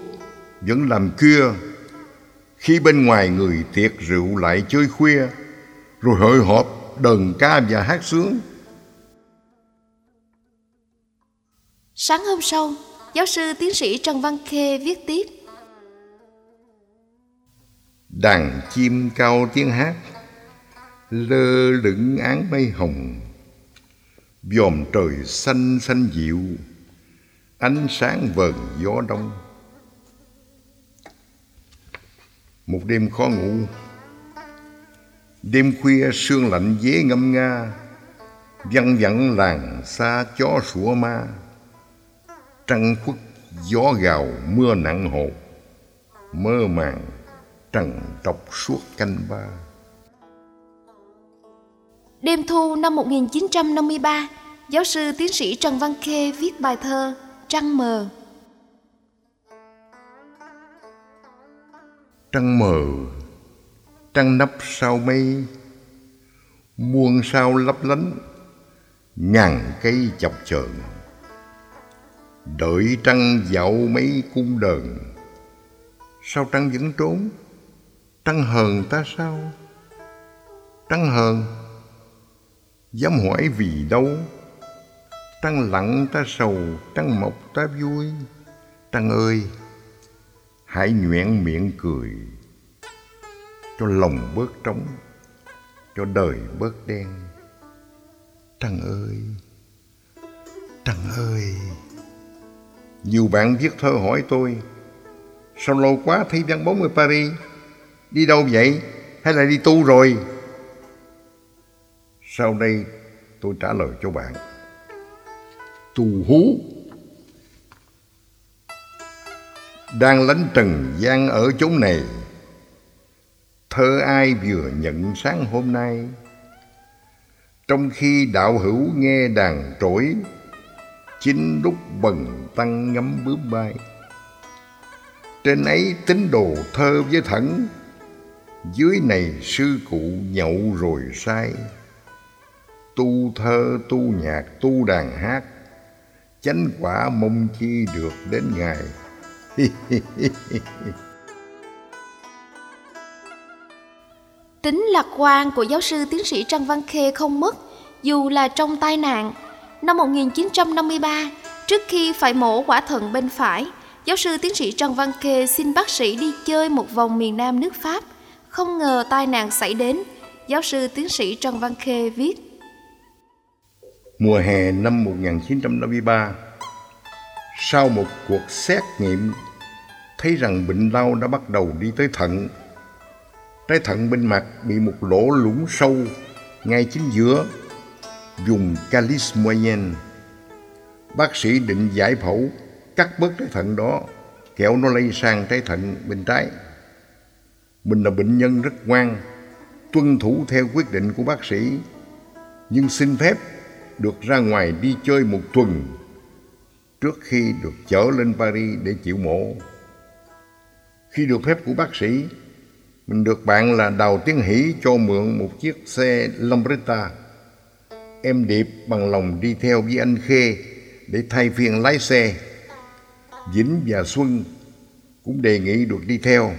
vẫn làm kia. khi bên ngoài người tiệc rượu lại chơi khuya. Rồi hội họp đờn ca và hát sướng. Sáng hôm sau giáo sư tiến sĩ trần văn khê viết tiếp. Đàn chim cao tiếng hát lơ lửng áng mây hồng. Dòm trời xanh xanh dịu ánh sáng vờn gió đông. Một đêm khó ngủ đêm khuya sương lạnh dế ngâm nga văng vẳng làng xa chó sủa ma. Trăng khuất gió gào mưa nặng hồ mơ màng trần trọc suốt canh ba. Đêm thu năm 1953, giáo sư tiến sĩ Trần Văn Khê viết bài thơ Trăng mờ. Trăng mờ trăng nấp sau mây muôn sao lấp lánh ngàn cây chọc chờn. Đợi trăng dạo mấy cung đờn sao trăng vẫn trốn? Trăng hờn ta sao? Trăng hờn dám hỏi vì đâu? Trăng lặng ta sầu, trăng mọc ta vui. Trăng ơi, hãy nhoẻn miệng cười, cho lòng bớt trống, cho đời bớt đen. Trăng ơi, Trăng ơi. Nhiều bạn viết thơ hỏi tôi, sao lâu quá thấy văn bóng ở Paris, đi đâu vậy, hay là đi tu rồi? Sau đây tôi trả lời cho bạn Tu hú đang lánh trần gian ở chốn này thơ ai vừa nhận sáng hôm nay? Trong khi đạo hữu nghe đàn trỗi, chính lúc bần tăng ngắm bướm bay. Trên ấy tín đồ thơ với thẩn dưới này sư cụ nhậu rồi say. Tu thơ, tu nhạc, tu đàn hát, chánh quả mong chi được đến ngày. Tính lạc quan của giáo sư tiến sĩ Trang Văn Khê không mất dù là trong tai nạn. Năm 1953, trước khi phải mổ quả thận bên phải, giáo sư tiến sĩ Trang Văn Khê xin bác sĩ đi chơi một vòng miền Nam nước Pháp. Không ngờ tai nạn xảy đến. Giáo sư tiến sĩ Trần Văn Khê viết Mùa hè năm 1953, sau một cuộc xét nghiệm, thấy rằng bệnh lao đã bắt đầu đi tới thận. Trái thận bên mặt bị một lỗ lũng sâu ngay chính giữa, dùng calis moyen. Bác sĩ định giải phẫu, cắt bớt trái thận đó, kẹo nó lây sang trái thận bên trái. Mình là bệnh nhân rất ngoan, tuân thủ theo quyết định của bác sĩ, nhưng xin phép được ra ngoài đi chơi một tuần trước khi được chở lên Paris để chịu mổ. Khi được phép của bác sĩ, mình được bạn là Đào Tiến Hỷ cho mượn một chiếc xe Lambretta. Em Điệp bằng lòng đi theo với anh Khê để thay phiên lái xe. Vĩnh và Xuân cũng đề nghị được đi theo.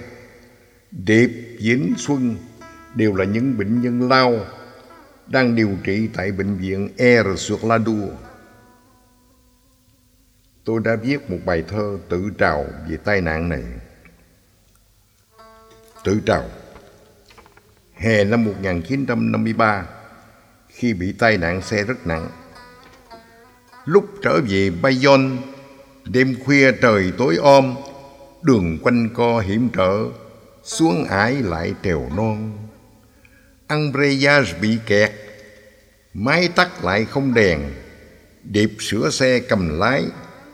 Điệp, Vĩnh, Xuân đều là những bệnh nhân lao đang điều trị tại bệnh viện Air sur la Dour. Tôi đã viết một bài thơ tự trào về tai nạn này. Tự trào Hè năm 1953 khi bị tai nạn xe rất nặng. Lúc trở về Bayonne, đêm khuya trời tối om, đường quanh co hiểm trở, xuống ải lại trèo non Andreas bị kẹt Máy tắt lại không đèn Điệp sửa xe cầm lái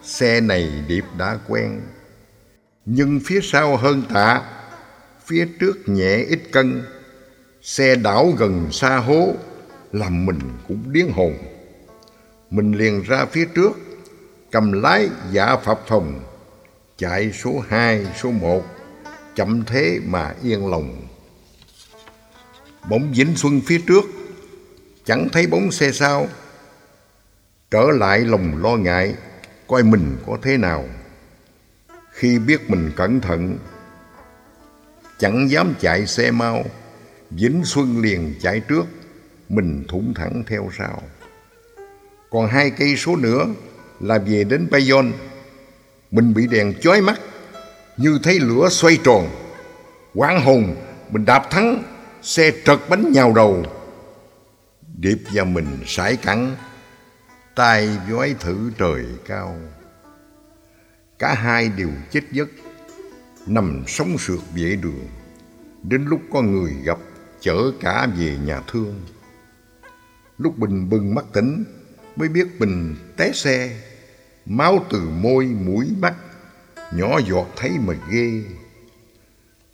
Xe này Điệp đã quen Nhưng phía sau hơn tạ Phía trước nhẹ ít cân. Xe đảo gần xa hố, Làm mình cũng điên hồn. Mình liền ra phía trước, Cầm lái giả phập phồng Chạy số hai, số một, Chậm thế mà yên lòng. Bỗng Vĩnh Xuân phía trước, Chẳng thấy bóng xe sau. Trở lại lòng lo ngại, Coi mình có thế nào. Khi biết mình cẩn thận Chẳng dám chạy xe mau. Vĩnh Xuân liền chạy trước. Mình thủng thẳng theo sau. Còn hai cây số nữa Là về đến Bayonne Mình bị đèn chói mắt. Như thấy lửa xoay tròn. Quảng hồn, Mình đạp thắng. Xe trật bánh nhào đầu. Điệp và mình sải cẳng. Tay vói thử trời cao. Cả hai đều chết giấc. Nằm sống sượt vệ đường Đến lúc có người gặp Chở cả về nhà thương Lúc Bình bừng mắt tỉnh Mới biết Bình té xe Máu từ môi mũi mắt Nhỏ giọt thấy mà ghê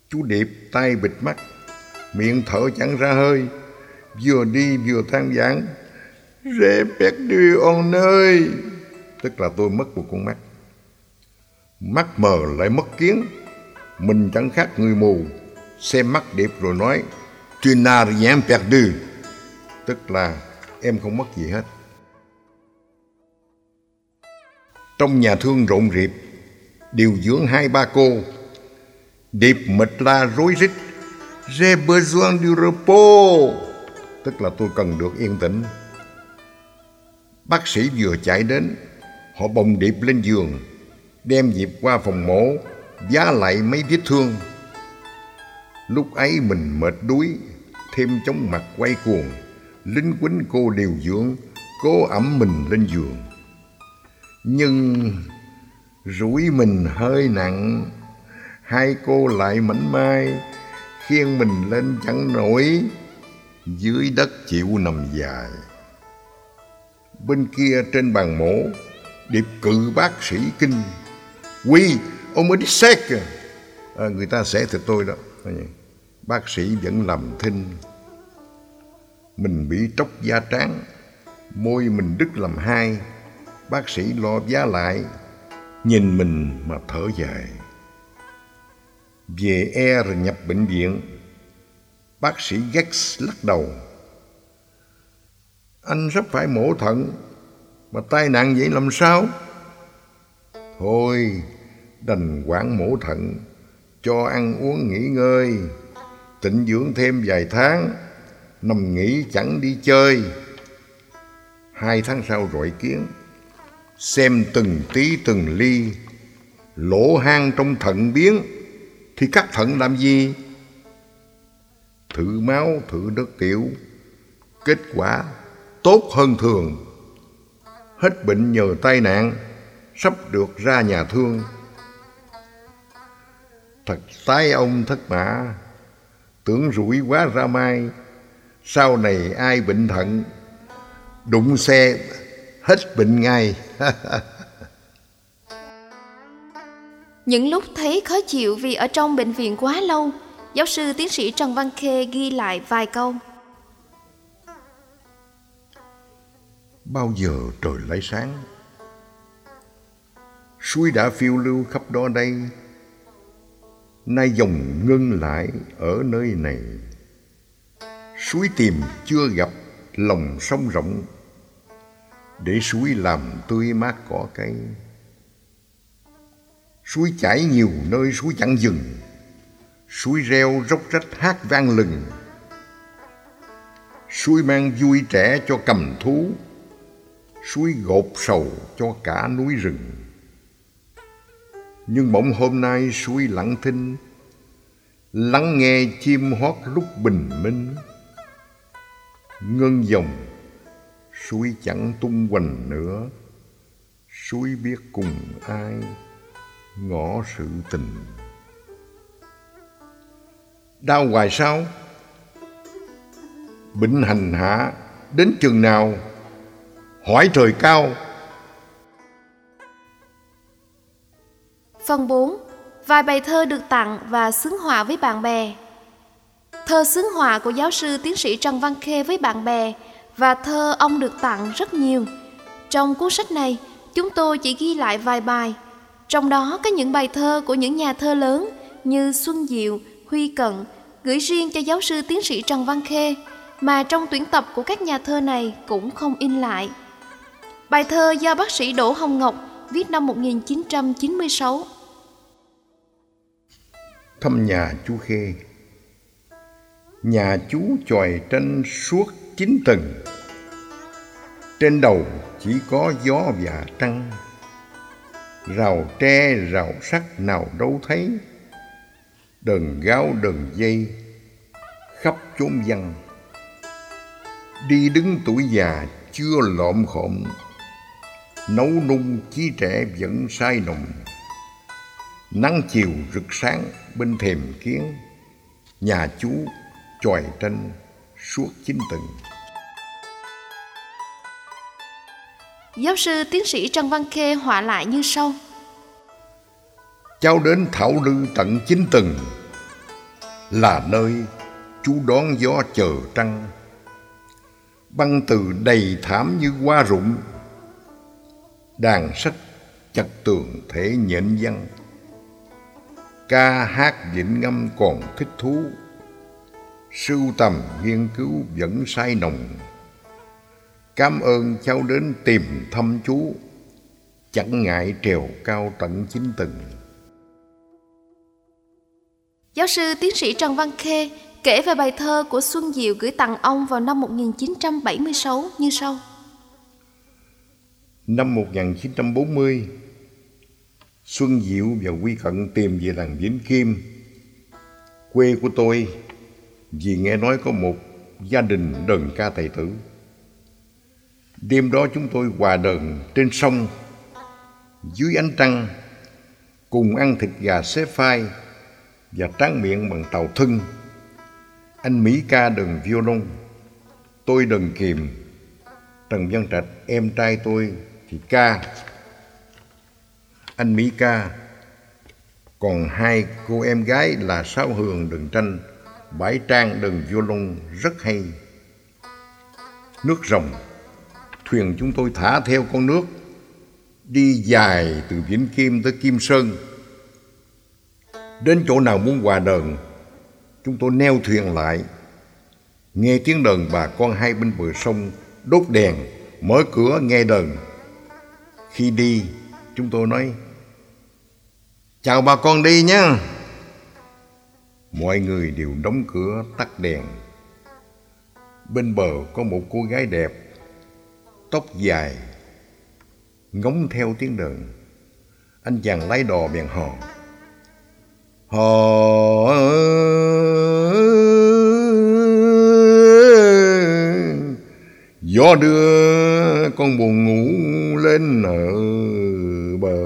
Chú Điệp tay bịt mắt miệng thở chẳng ra hơi, vừa đi vừa than vãn. rễ bét đi on nơi, tức là tôi mất một con mắt. Mắt mờ lại mất kiến, mình chẳng khác người mù, xem mắt điệp rồi nói, Tu n'as rien perdu, tức là em không mất gì hết. Trong nhà thương rộn rịp, điều dưỡng hai ba cô, điệp mệt la rối rít J'ai besoin du repos. Tức là tôi cần được yên tĩnh. Bác sĩ vừa chạy đến, họ bồng điệp lên giường, đem Diệp qua phòng mổ, giá lại mấy vết thương. Lúc ấy mình mệt đuối, thêm chóng mặt quay cuồng, lính quýnh cô điều dưỡng, cố ẩm mình lên giường. Nhưng rủi mình hơi nặng, hai cô lại mảnh mai, khiêng mình lên chẳng nổi, dưới đất chịu nằm dài. Bên kia trên bàn mổ, điệp cự bác sĩ kinh, Quy, ông mới đi xét. À, người ta sẽ thịt tôi đó. Bác sĩ vẫn làm thinh. Mình bị tróc da trắng, môi mình đứt làm hai. Bác sĩ lo giá lại, nhìn mình mà thở dài. Về e rồi nhập bệnh viện, bác sĩ Gex lắc đầu. Anh sắp phải mổ thận, mà tai nạn vậy làm sao? Thôi, đành quản mổ thận, cho ăn uống nghỉ ngơi, tịnh dưỡng thêm vài tháng, nằm nghỉ chẳng đi chơi. Hai tháng sau rọi kiến, xem từng tí từng ly, lỗ hang trong thận biến, thì cắt thận làm gì? Thử máu, thử nước tiểu, kết quả tốt hơn thường. Hết bệnh nhờ tai nạn, sắp được ra nhà thương. Thật tái ông thất mã, tưởng rủi quá ra mai, sau này ai bệnh thận, đụng xe hết bệnh ngay. Những lúc thấy khó chịu vì ở trong bệnh viện quá lâu, giáo sư tiến sĩ Trần Văn Khê ghi lại vài câu. Bao giờ trời lấy sáng? Suối đã phiêu lưu khắp đó đây, nay dòng ngưng lại ở nơi này. Suối tìm chưa gặp lòng sông rộng, để suối làm tươi mát cỏ cây. Suối chảy nhiều nơi suối chẳng dừng, suối reo róc rách hát vang lừng. Suối mang vui trẻ cho cầm thú, suối gột sầu cho cả núi rừng. Nhưng bỗng hôm nay suối lặng thinh, lắng nghe chim hót lúc bình minh. Ngân dòng, suối chẳng tung hoành nữa, suối biết cùng ai ngõ sự tình. Đau hoài sao? Bệnh hành hạ đến chừng nào? Hỏi trời cao. Phần 4. Vài bài thơ được tặng và xứng họa với bạn bè. Thơ xứng họa của giáo sư tiến sĩ Trần Văn Khê với bạn bè và thơ ông được tặng rất nhiều. Trong cuốn sách này, chúng tôi chỉ ghi lại vài bài trong đó có những bài thơ của những nhà thơ lớn như Xuân Diệu, Huy Cận gửi riêng cho giáo sư tiến sĩ Trần Văn Khê mà trong tuyển tập của các nhà thơ này cũng không in lại. Bài thơ do bác sĩ Đỗ Hồng Ngọc viết năm 1996. Thăm nhà chú Khê. Nhà chú tròi tranh suốt chín tầng. Trên đầu chỉ có gió và trăng. Rào tre, rào sắt nào đâu thấy. Đần gáo đần dây khắp chốn văn đi đứng tuổi già chưa lộm khộm nấu nung chí trẻ vẫn say nồng. Nắng chiều rực sáng bên thềm kiến nhà chú chòi tranh suốt chín tầng Giáo sư tiến sĩ Trần Văn Khê họa lại như sau. Cháu đến Thảo Lư tận chín tầng Là nơi chú đón gió chờ trăng. Băng từ đầy thảm như hoa rụng Đàn sách chặt tường thể nhện văn. Ca hát vịnh ngâm còn thích thú. Sưu tầm nghiên cứu vẫn say nồng. Cảm ơn cháu đến tìm thăm chú. Chẳng ngại trèo cao tận chín tầng. Giáo sư tiến sĩ Trần Văn Khê kể về bài thơ của Xuân Diệu gửi tặng ông vào năm 1976 như sau. Năm 1940, Xuân Diệu và Quy Cận tìm về làng Vĩnh Kim, quê của tôi, vì nghe nói có một gia đình đờn ca tài tử. Đêm đó chúng tôi hòa đờn trên sông, dưới ánh trăng, cùng ăn thịt gà xé phai và tráng miệng bằng tàu thân. Anh Mỹ ca đờn violon, tôi đờn kìm, Trần Văn Trạch em trai tôi thì ca. Anh Mỹ ca. Còn hai cô em gái là Sáu Hường đường tranh, Bãi Trang Đường Vô violon rất hay. Nước rồng. Thuyền chúng tôi thả theo con nước, Đi dài từ Vĩnh Kim tới Kim Sơn. Đến chỗ nào muốn hòa đờn, Chúng tôi neo thuyền lại. Nghe tiếng đờn bà con hai bên bờ sông Đốt đèn, Mở cửa nghe đờn. Khi đi, chúng tôi nói, Chào bà con đi nhé. Mọi người đều đóng cửa tắt đèn. Bên bờ có một cô gái đẹp, Tóc dài, Ngóng theo tiếng đờn. Anh chàng lái đò bèn hò Hò Gió đưa con buồn ngủ lên ở bờ.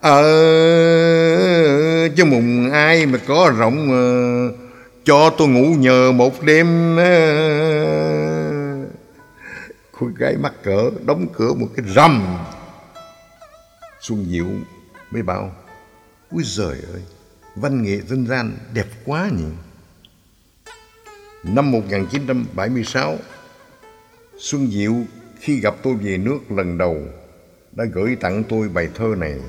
Ờ chứ mùng ai mà có rộng ờ, Cho tôi ngủ nhờ một đêm ờ. Cô gái mắc cỡ đóng cửa một cái rầm Xuân Diệu mới bảo, Úi giời ơi, Văn nghệ dân gian đẹp quá nhỉ. Năm 1976 Xuân Diệu, khi gặp tôi về nước lần đầu, Đã gửi tặng tôi bài thơ này.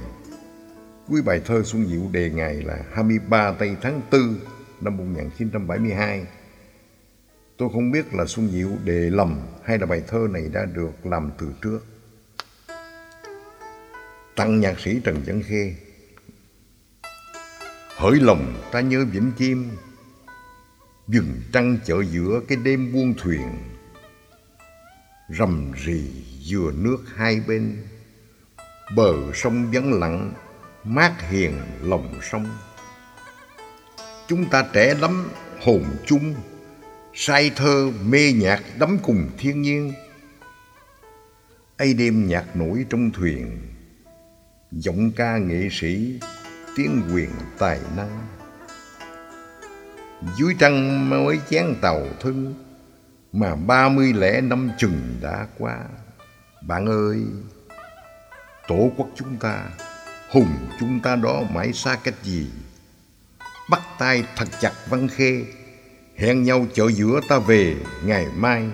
Cuối bài thơ Xuân Diệu đề ngày là 23 tây tháng 4 năm 1972 Tôi không biết là Xuân Diệu đề lầm hay là bài thơ này đã được làm từ trước. Tặng nhạc sĩ Trần Văn Khê, Hỡi lòng ta nhớ Vĩnh Chim Dừng trăng chợ giữa cái đêm buông thuyền Rầm rì dừa nước hai bên. Bờ sông vắng lặng, Mát hiền lòng sông. Chúng ta trẻ lắm, hồn chung, Say thơ mê nhạc đắm cùng thiên nhiên. Ấy đêm nhạc nổi trong thuyền, Giọng ca nghệ sĩ, tiếng quyền tài năng. Dưới trăng mới chén tàu thân mà ba mươi lẻ năm chừng đã qua. Bạn ơi, Tổ quốc chúng ta, Hùng chúng ta đó mãi xa cách gì? Bắt tay thật chặt văn khê, Hẹn nhau chợ giữa ta về ngày mai.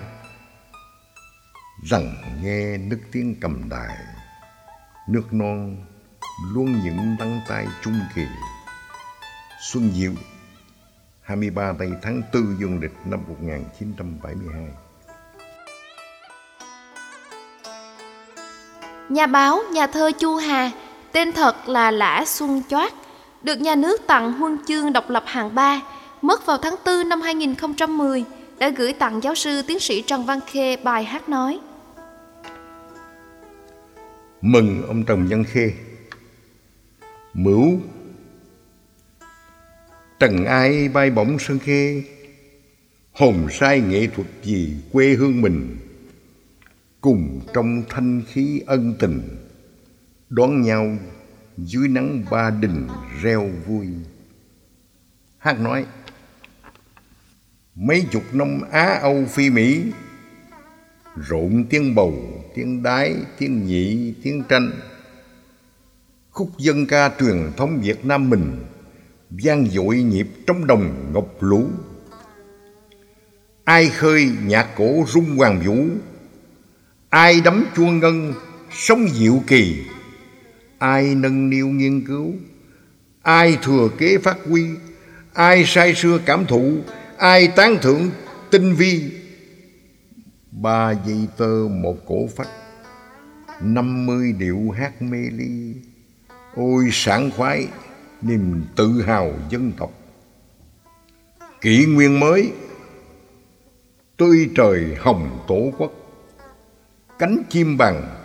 Rằng nghe nước tiếng cầm đài, Nước non luôn những đăng tay trung kỳ. Xuân Diệu 23 tây tháng 4 dương lịch năm 1972. Nhà báo, nhà thơ Chu Hà, tên thật là Lã Xuân Choát, được nhà nước tặng huân chương độc lập hạng 3, mất vào tháng 4 năm 2010, đã gửi tặng giáo sư tiến sĩ Trần Văn Khê bài hát nói. Mừng ông Trần Văn Khê Mửu Trần ai bay bổng sân khê. Hồn sai nghệ thuật gì quê hương mình. Cùng trong thanh khí ân tình Đón nhau dưới nắng ba đình reo vui. Hát nói Mấy chục năm Á Âu Phi Mỹ Rộn tiếng bầu, tiếng đái, tiếng nhị, tiếng tranh. Khúc dân ca truyền thống Việt Nam mình vang dội nhịp trong đồng ngọc lũ. Ai khơi nhạc cổ rung hoàng vũ, ai đấm chuông ngân sống diệu kỳ. Ai nâng niu nghiên cứu, ai thừa kế phát huy, ai say xưa cảm thụ, ai tán thưởng tinh vi. Ba dây tơ một cổ phách, năm mươi điệu hát mê ly. Ôi sảng khoái niềm tự hào dân tộc. Kỷ nguyên mới, tươi trời hồng tổ quốc. Cánh chim bằng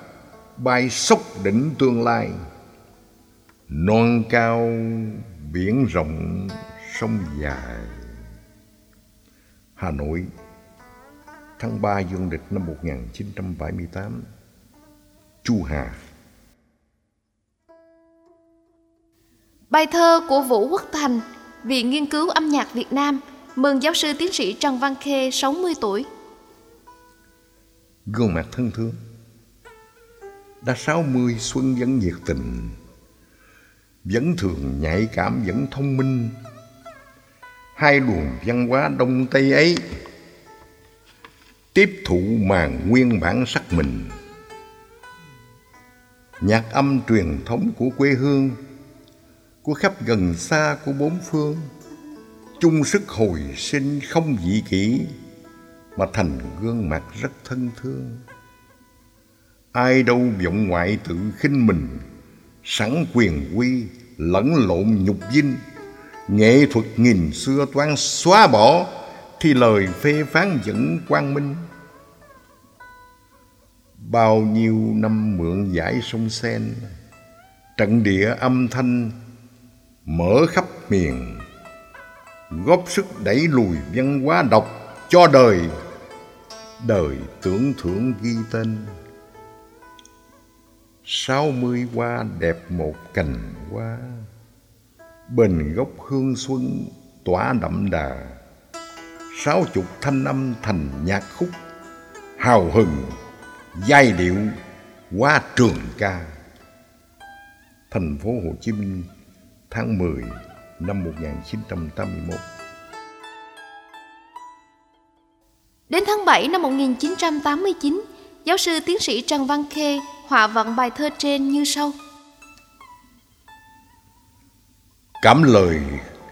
bay sốc đỉnh tương lai. Non cao biển rộng sông dài Hà Nội, tháng 3 dương lịch năm 1978 Chu Hà. Bài thơ của Vũ Quốc Thành, Viện Nghiên cứu âm nhạc Việt Nam, mừng giáo sư tiến sĩ Trần Văn Khê 60 tuổi. Gương mặt thân thương, Đã 60 xuân vẫn nhiệt tình, Vẫn thường nhạy cảm, vẫn thông minh. Hai luồng văn hóa đông tây ấy Tiếp thụ màn nguyên bản sắc mình. Nhạc âm truyền thống của quê hương của khắp gần xa của bốn phương. Chung sức hồi sinh không dị kỷ, mà thành gương mặt rất thân thương. Ai đâu vọng ngoại tự khinh mình, sẵn quyền quy lẫn lộn nhục dinh. Nghệ thuật nghìn xưa toan xóa bỏ, thì lời phê phán vẫn quang minh. Bao nhiêu năm mượn giải sông sen, trận địa âm thanh mở khắp miền, góp sức đẩy lùi văn hóa độc cho đời đời tưởng thưởng ghi tên. Sáu mươi hoa đẹp một cành hoa, bền gốc hương xuân tỏa đậm đà. Sáu chục thanh âm thành nhạc khúc, hào hừng giai điệu qua trường ca. Thành phố Hồ Chí Minh tháng 10 năm 1981. Đến tháng 7 năm 1989, giáo sư tiến sĩ Trần Văn Khê họa vận bài thơ trên như sau. Cảm lời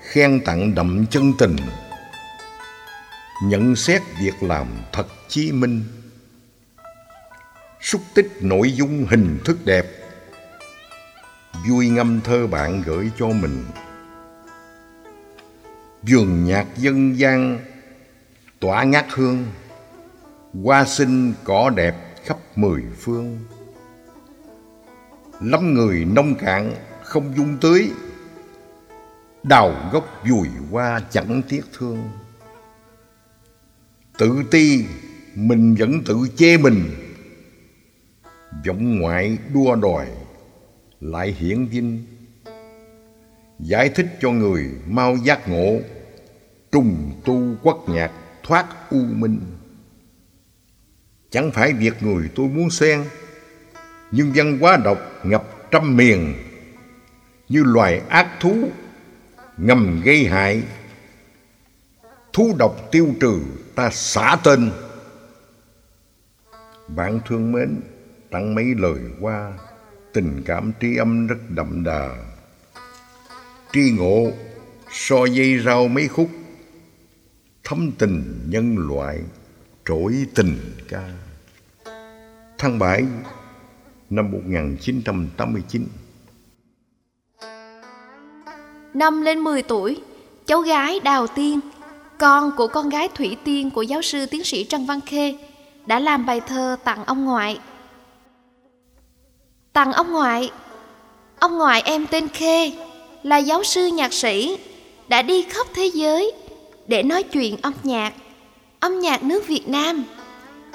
khen tặng đậm chân tình Nhận xét việc làm thật chí minh Xúc tích nội dung hình thức đẹp Vui ngâm thơ bạn gửi cho mình. Vườn nhạc dân gian, tỏa ngát hương. Hoa sinh cỏ đẹp khắp mười phương. Lắm người nông cạn không dung tưới. Đào gốc vùi hoa chẳng tiếc thương. Tự ti mình vẫn tự chê mình. Vọng ngoại đua đòi lại hiển vinh giải thích cho người mau giác ngộ, trùng tu quốc nhạc thoát u minh. Chẳng phải việc người tôi muốn xen, nhưng văn hóa độc ngập trăm miền. Như loài ác thú, ngầm gây hại. Thú độc tiêu trừ, ta xả tên. Bạn thương mến, tặng mấy lời qua tình cảm tri âm rất đậm đà. Tri ngộ so dây rau mấy khúc. Thấm tình nhân loại trỗi tình ca. Tháng 7 năm 1989 Năm lên 10 tuổi, cháu gái Đào Tiên, con của con gái Thủy Tiên của giáo sư tiến sĩ Trần Văn Khê, đã làm bài thơ tặng ông ngoại. Tặng ông ngoại, ông ngoại em tên Khê, là giáo sư nhạc sĩ, đã đi khắp thế giới để nói chuyện âm nhạc, âm nhạc nước Việt Nam.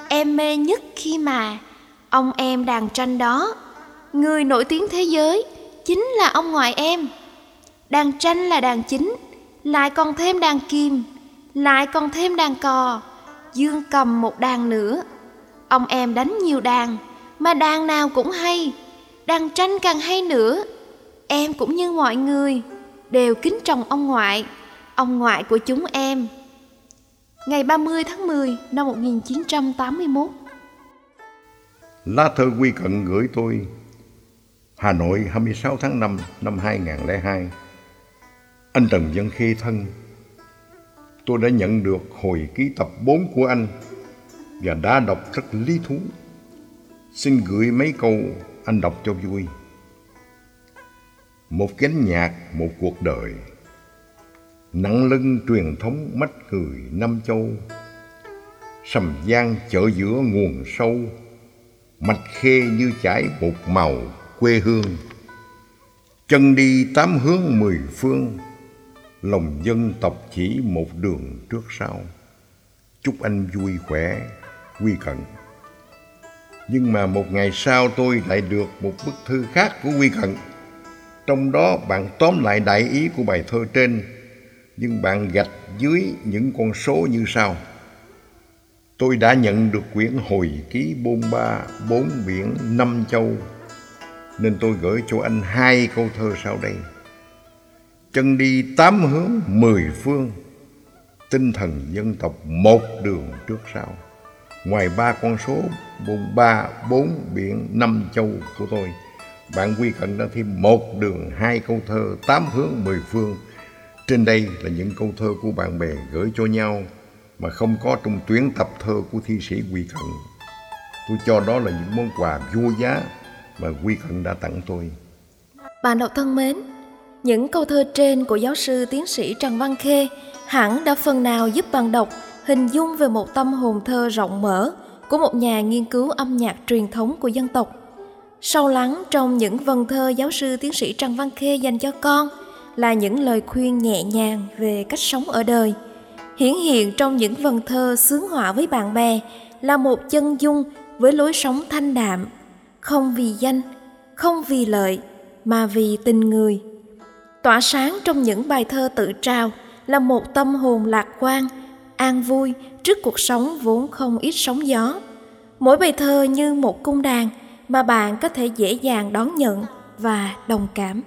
Em mê nhất khi mà ông em đàn tranh đó, người nổi tiếng thế giới chính là ông ngoại em. Đàn tranh là đàn chính, lại còn thêm đàn kim, lại còn thêm đàn cò, dương cầm một đàn nữa. Ông em đánh nhiều đàn, mà đàn nào cũng hay, đàn tranh càng hay nữa. Em cũng như mọi người, đều kính trọng ông ngoại ông ngoại của chúng em. Ngày 30 tháng 10 năm 1981 Lá thơ quy cận gửi tôi Hà Nội 26 tháng 5 năm 2002 Anh Trần Văn Khê thân Tôi đã nhận được hồi ký tập 4 của anh Và đã đọc rất lý thú Xin gửi mấy câu anh đọc cho vui. Một gánh nhạc, một cuộc đời. Nặng lưng truyền thống mách người năm châu. Sầm gian chợ giữa nguồn sâu. Mạch khê như chải bột màu quê hương. Chân đi tám hướng mười phương. Lòng dân tộc chỉ một đường trước sau. Chúc anh vui khỏe quy cận nhưng mà một ngày sau tôi lại được một bức thư khác của quy cận. Trong đó bạn tóm lại đại ý của bài thơ trên, nhưng bạn gạch dưới những con số như sau. Tôi đã nhận được quyển hồi ký bôn ba, bốn biển, năm châu, nên tôi gửi cho anh hai câu thơ sau đây. Chân đi tám hướng, mười phương, tinh thần dân tộc một đường trước sau. Ngoài ba con số vùng ba, bốn, biển, năm châu của tôi. Bạn quy cận đã thêm một đường, hai câu thơ, tám hướng, mười phương. Trên đây là những câu thơ của bạn bè gửi cho nhau mà không có trong tuyến tập thơ của thi sĩ quy cận tôi cho đó là những món quà vô giá mà quy cận đã tặng tôi. Bạn đọc thân mến, những câu thơ trên của giáo sư tiến sĩ Trần Văn Khê hẳn đã phần nào giúp bạn đọc, hình dung về một tâm hồn thơ rộng mở của một nhà nghiên cứu âm nhạc truyền thống của dân tộc. Sâu lắng trong những vần thơ giáo sư tiến sĩ Trần Văn Khê dành cho con là những lời khuyên nhẹ nhàng về cách sống ở đời. Hiển hiện trong những vần thơ sướng họa với bạn bè là một chân dung với lối sống thanh đạm, không vì danh, không vì lợi, mà vì tình người. Tỏa sáng trong những bài thơ tự trào là một tâm hồn lạc quan, an vui trước cuộc sống vốn không ít sóng gió. Mỗi bài thơ như một cung đàn mà bạn có thể dễ dàng đón nhận và đồng cảm.